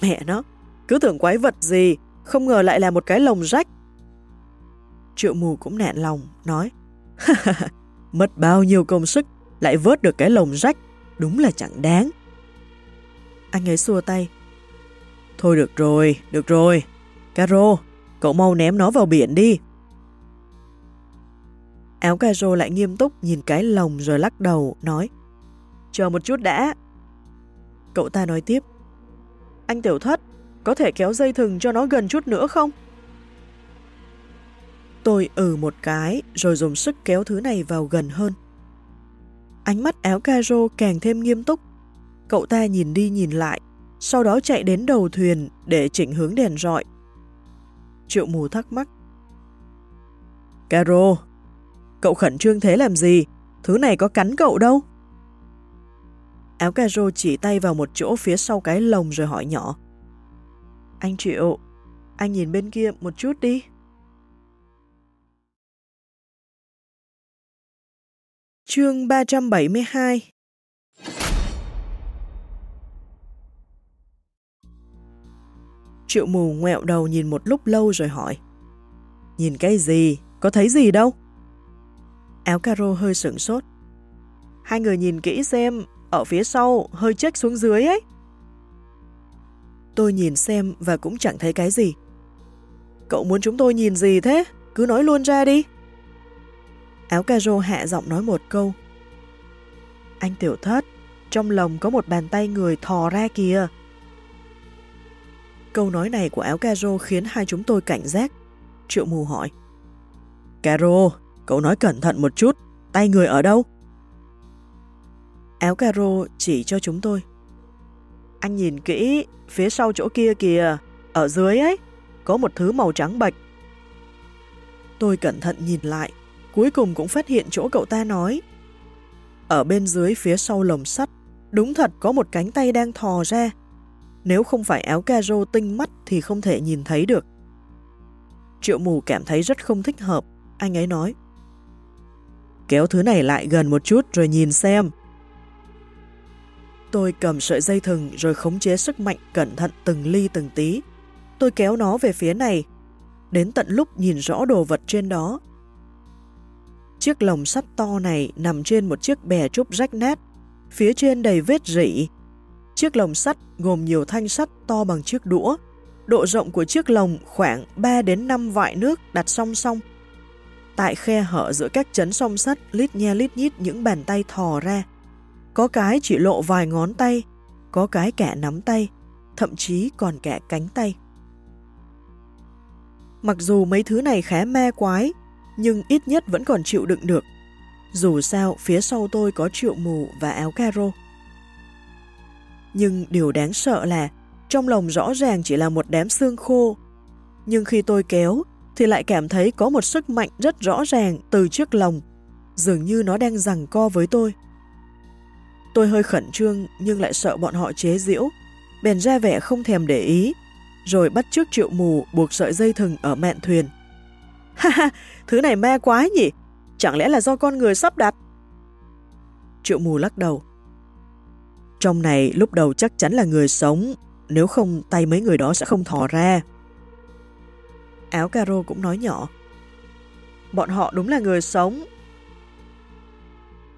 Mẹ nó, cứ tưởng quái vật gì, không ngờ lại là một cái lồng rách. Triệu mù cũng nẹn lòng, nói. Mất bao nhiêu công sức, lại vớt được cái lồng rách, đúng là chẳng đáng. Anh ấy xua tay. Thôi được rồi, được rồi. Caro, cậu mau ném nó vào biển đi. Áo caro lại nghiêm túc nhìn cái lồng rồi lắc đầu, nói Chờ một chút đã. Cậu ta nói tiếp anh tiểu thất, có thể kéo dây thừng cho nó gần chút nữa không? Tôi ừ một cái rồi dùng sức kéo thứ này vào gần hơn. Ánh mắt áo caro càng thêm nghiêm túc. Cậu ta nhìn đi nhìn lại, sau đó chạy đến đầu thuyền để chỉnh hướng đèn rọi. Triệu mù thắc mắc. Caro, cậu khẩn trương thế làm gì? Thứ này có cắn cậu đâu. Áo caro chỉ tay vào một chỗ phía sau cái lồng rồi hỏi nhỏ. Anh Triệu, anh nhìn bên kia một chút đi. Chương 372 Triệu mù ngoẹo đầu nhìn một lúc lâu rồi hỏi Nhìn cái gì? Có thấy gì đâu? Áo caro hơi sửng sốt Hai người nhìn kỹ xem ở phía sau hơi check xuống dưới ấy Tôi nhìn xem và cũng chẳng thấy cái gì Cậu muốn chúng tôi nhìn gì thế? Cứ nói luôn ra đi Áo caro hạ giọng nói một câu. Anh tiểu thất, trong lòng có một bàn tay người thò ra kìa. Câu nói này của áo caro khiến hai chúng tôi cảnh giác. Triệu mù hỏi. Caro, cậu nói cẩn thận một chút, tay người ở đâu? Áo caro chỉ cho chúng tôi. Anh nhìn kỹ, phía sau chỗ kia kìa, ở dưới ấy, có một thứ màu trắng bạch. Tôi cẩn thận nhìn lại, cuối cùng cũng phát hiện chỗ cậu ta nói. Ở bên dưới phía sau lồng sắt, đúng thật có một cánh tay đang thò ra. Nếu không phải áo caro tinh mắt thì không thể nhìn thấy được. Triệu mù cảm thấy rất không thích hợp, anh ấy nói. Kéo thứ này lại gần một chút rồi nhìn xem. Tôi cầm sợi dây thừng rồi khống chế sức mạnh cẩn thận từng ly từng tí. Tôi kéo nó về phía này, đến tận lúc nhìn rõ đồ vật trên đó Chiếc lồng sắt to này nằm trên một chiếc bè trúc rách nát. phía trên đầy vết rỉ. Chiếc lồng sắt gồm nhiều thanh sắt to bằng chiếc đũa, độ rộng của chiếc lồng khoảng 3 đến 5 vại nước đặt song song. Tại khe hở giữa các chấn song sắt lít nha lít nhít những bàn tay thò ra. Có cái chỉ lộ vài ngón tay, có cái kẻ nắm tay, thậm chí còn kẻ cánh tay. Mặc dù mấy thứ này khá me quái, nhưng ít nhất vẫn còn chịu đựng được. Dù sao, phía sau tôi có triệu mù và áo caro. Nhưng điều đáng sợ là trong lòng rõ ràng chỉ là một đám xương khô. Nhưng khi tôi kéo, thì lại cảm thấy có một sức mạnh rất rõ ràng từ chiếc lồng, dường như nó đang giằng co với tôi. Tôi hơi khẩn trương nhưng lại sợ bọn họ chế giễu, bèn ra vẻ không thèm để ý, rồi bắt trước triệu mù buộc sợi dây thừng ở mạn thuyền. Ha ha, thứ này ma quá nhỉ, chẳng lẽ là do con người sắp đặt? Triệu mù lắc đầu. Trong này lúc đầu chắc chắn là người sống, nếu không tay mấy người đó sẽ không thò ra. Áo caro cũng nói nhỏ. Bọn họ đúng là người sống.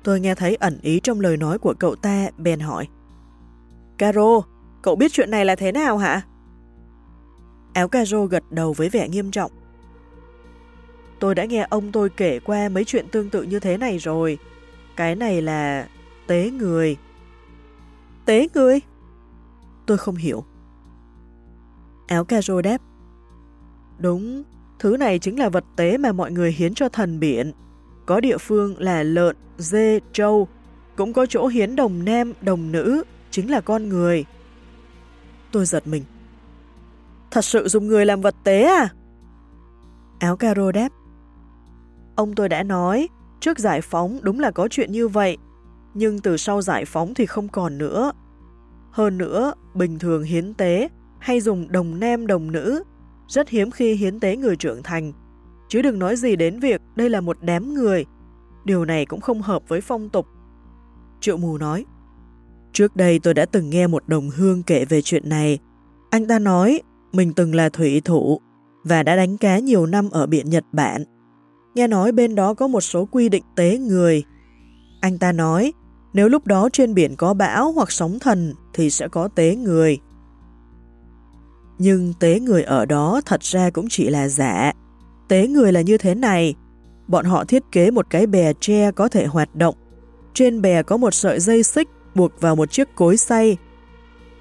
Tôi nghe thấy ẩn ý trong lời nói của cậu ta, bèn hỏi. Caro, cậu biết chuyện này là thế nào hả? Áo caro gật đầu với vẻ nghiêm trọng. Tôi đã nghe ông tôi kể qua mấy chuyện tương tự như thế này rồi. Cái này là tế người. Tế người? Tôi không hiểu. Áo caro đáp. Đúng, thứ này chính là vật tế mà mọi người hiến cho thần biển. Có địa phương là lợn, dê, trâu, cũng có chỗ hiến đồng nam, đồng nữ, chính là con người. Tôi giật mình. Thật sự dùng người làm vật tế à? Áo caro đáp. Ông tôi đã nói, trước giải phóng đúng là có chuyện như vậy, nhưng từ sau giải phóng thì không còn nữa. Hơn nữa, bình thường hiến tế hay dùng đồng nam đồng nữ, rất hiếm khi hiến tế người trưởng thành, chứ đừng nói gì đến việc đây là một đám người. Điều này cũng không hợp với phong tục. Triệu mù nói, Trước đây tôi đã từng nghe một đồng hương kể về chuyện này. Anh ta nói mình từng là thủy thủ và đã đánh cá nhiều năm ở biển Nhật Bản. Nghe nói bên đó có một số quy định tế người. Anh ta nói, nếu lúc đó trên biển có bão hoặc sóng thần thì sẽ có tế người. Nhưng tế người ở đó thật ra cũng chỉ là giả. Tế người là như thế này. Bọn họ thiết kế một cái bè tre có thể hoạt động. Trên bè có một sợi dây xích buộc vào một chiếc cối xay.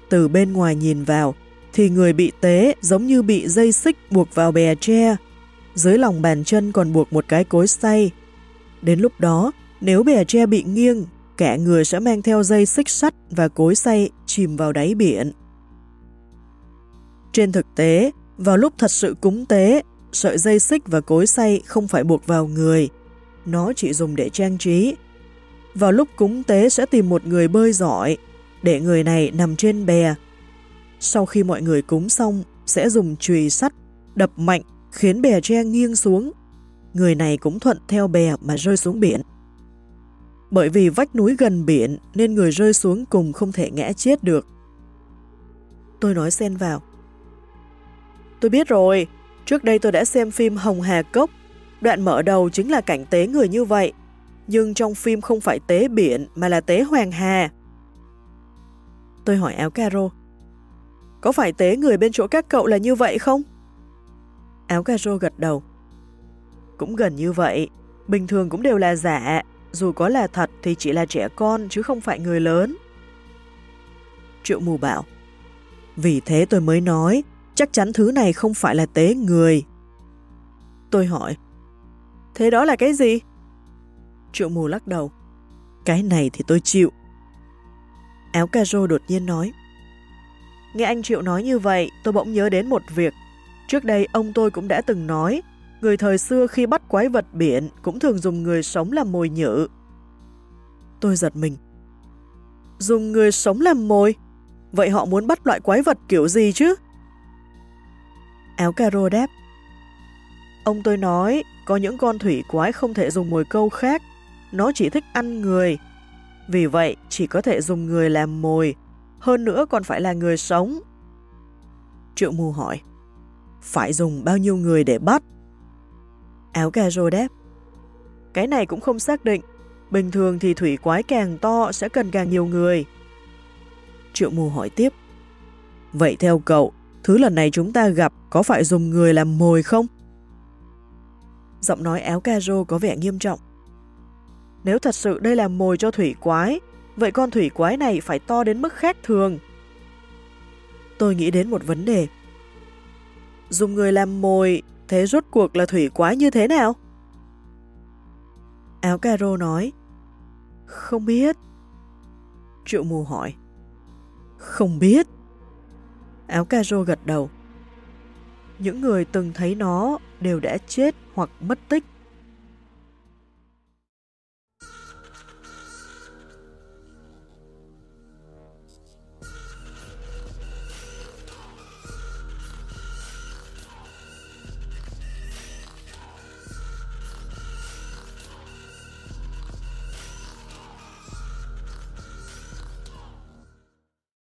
Từ bên ngoài nhìn vào, thì người bị tế giống như bị dây xích buộc vào bè tre. Dưới lòng bàn chân còn buộc một cái cối xay. Đến lúc đó, nếu bè tre bị nghiêng, cả người sẽ mang theo dây xích sắt và cối xay chìm vào đáy biển. Trên thực tế, vào lúc thật sự cúng tế, sợi dây xích và cối xay không phải buộc vào người, nó chỉ dùng để trang trí. Vào lúc cúng tế sẽ tìm một người bơi giỏi, để người này nằm trên bè. Sau khi mọi người cúng xong, sẽ dùng chùy sắt, đập mạnh, khiến bè tre nghiêng xuống. Người này cũng thuận theo bè mà rơi xuống biển. Bởi vì vách núi gần biển nên người rơi xuống cùng không thể ngã chết được. Tôi nói xen vào. Tôi biết rồi, trước đây tôi đã xem phim Hồng Hà Cốc. Đoạn mở đầu chính là cảnh tế người như vậy. Nhưng trong phim không phải tế biển, mà là tế Hoàng Hà. Tôi hỏi áo caro. Có phải tế người bên chỗ các cậu là như vậy không? Áo caro gật đầu. Cũng gần như vậy. Bình thường cũng đều là giả. Dù có là thật thì chỉ là trẻ con, chứ không phải người lớn. Triệu mù bảo. Vì thế tôi mới nói chắc chắn thứ này không phải là tế người. Tôi hỏi, thế đó là cái gì? Triệu mù lắc đầu, cái này thì tôi chịu. Áo caro rô đột nhiên nói, nghe anh Triệu nói như vậy, tôi bỗng nhớ đến một việc. Trước đây ông tôi cũng đã từng nói, người thời xưa khi bắt quái vật biển cũng thường dùng người sống làm mồi nhự. Tôi giật mình. Dùng người sống làm mồi? Vậy họ muốn bắt loại quái vật kiểu gì chứ? Áo caro đáp. Ông tôi nói, có những con thủy quái không thể dùng mồi câu khác, nó chỉ thích ăn người. Vì vậy, chỉ có thể dùng người làm mồi, hơn nữa còn phải là người sống. Triệu mù hỏi, phải dùng bao nhiêu người để bắt? Áo caro đáp, cái này cũng không xác định, Bình thường thì thủy quái càng to sẽ cần càng nhiều người. Triệu mù hỏi tiếp. Vậy theo cậu, thứ lần này chúng ta gặp có phải dùng người làm mồi không? Giọng nói áo caro có vẻ nghiêm trọng. Nếu thật sự đây là mồi cho thủy quái, vậy con thủy quái này phải to đến mức khác thường. Tôi nghĩ đến một vấn đề. Dùng người làm mồi, thế rốt cuộc là thủy quái như thế nào? Áo caro nói, không biết. Triệu mù hỏi, không biết. Áo caro gật đầu. Những người từng thấy nó đều đã chết hoặc mất tích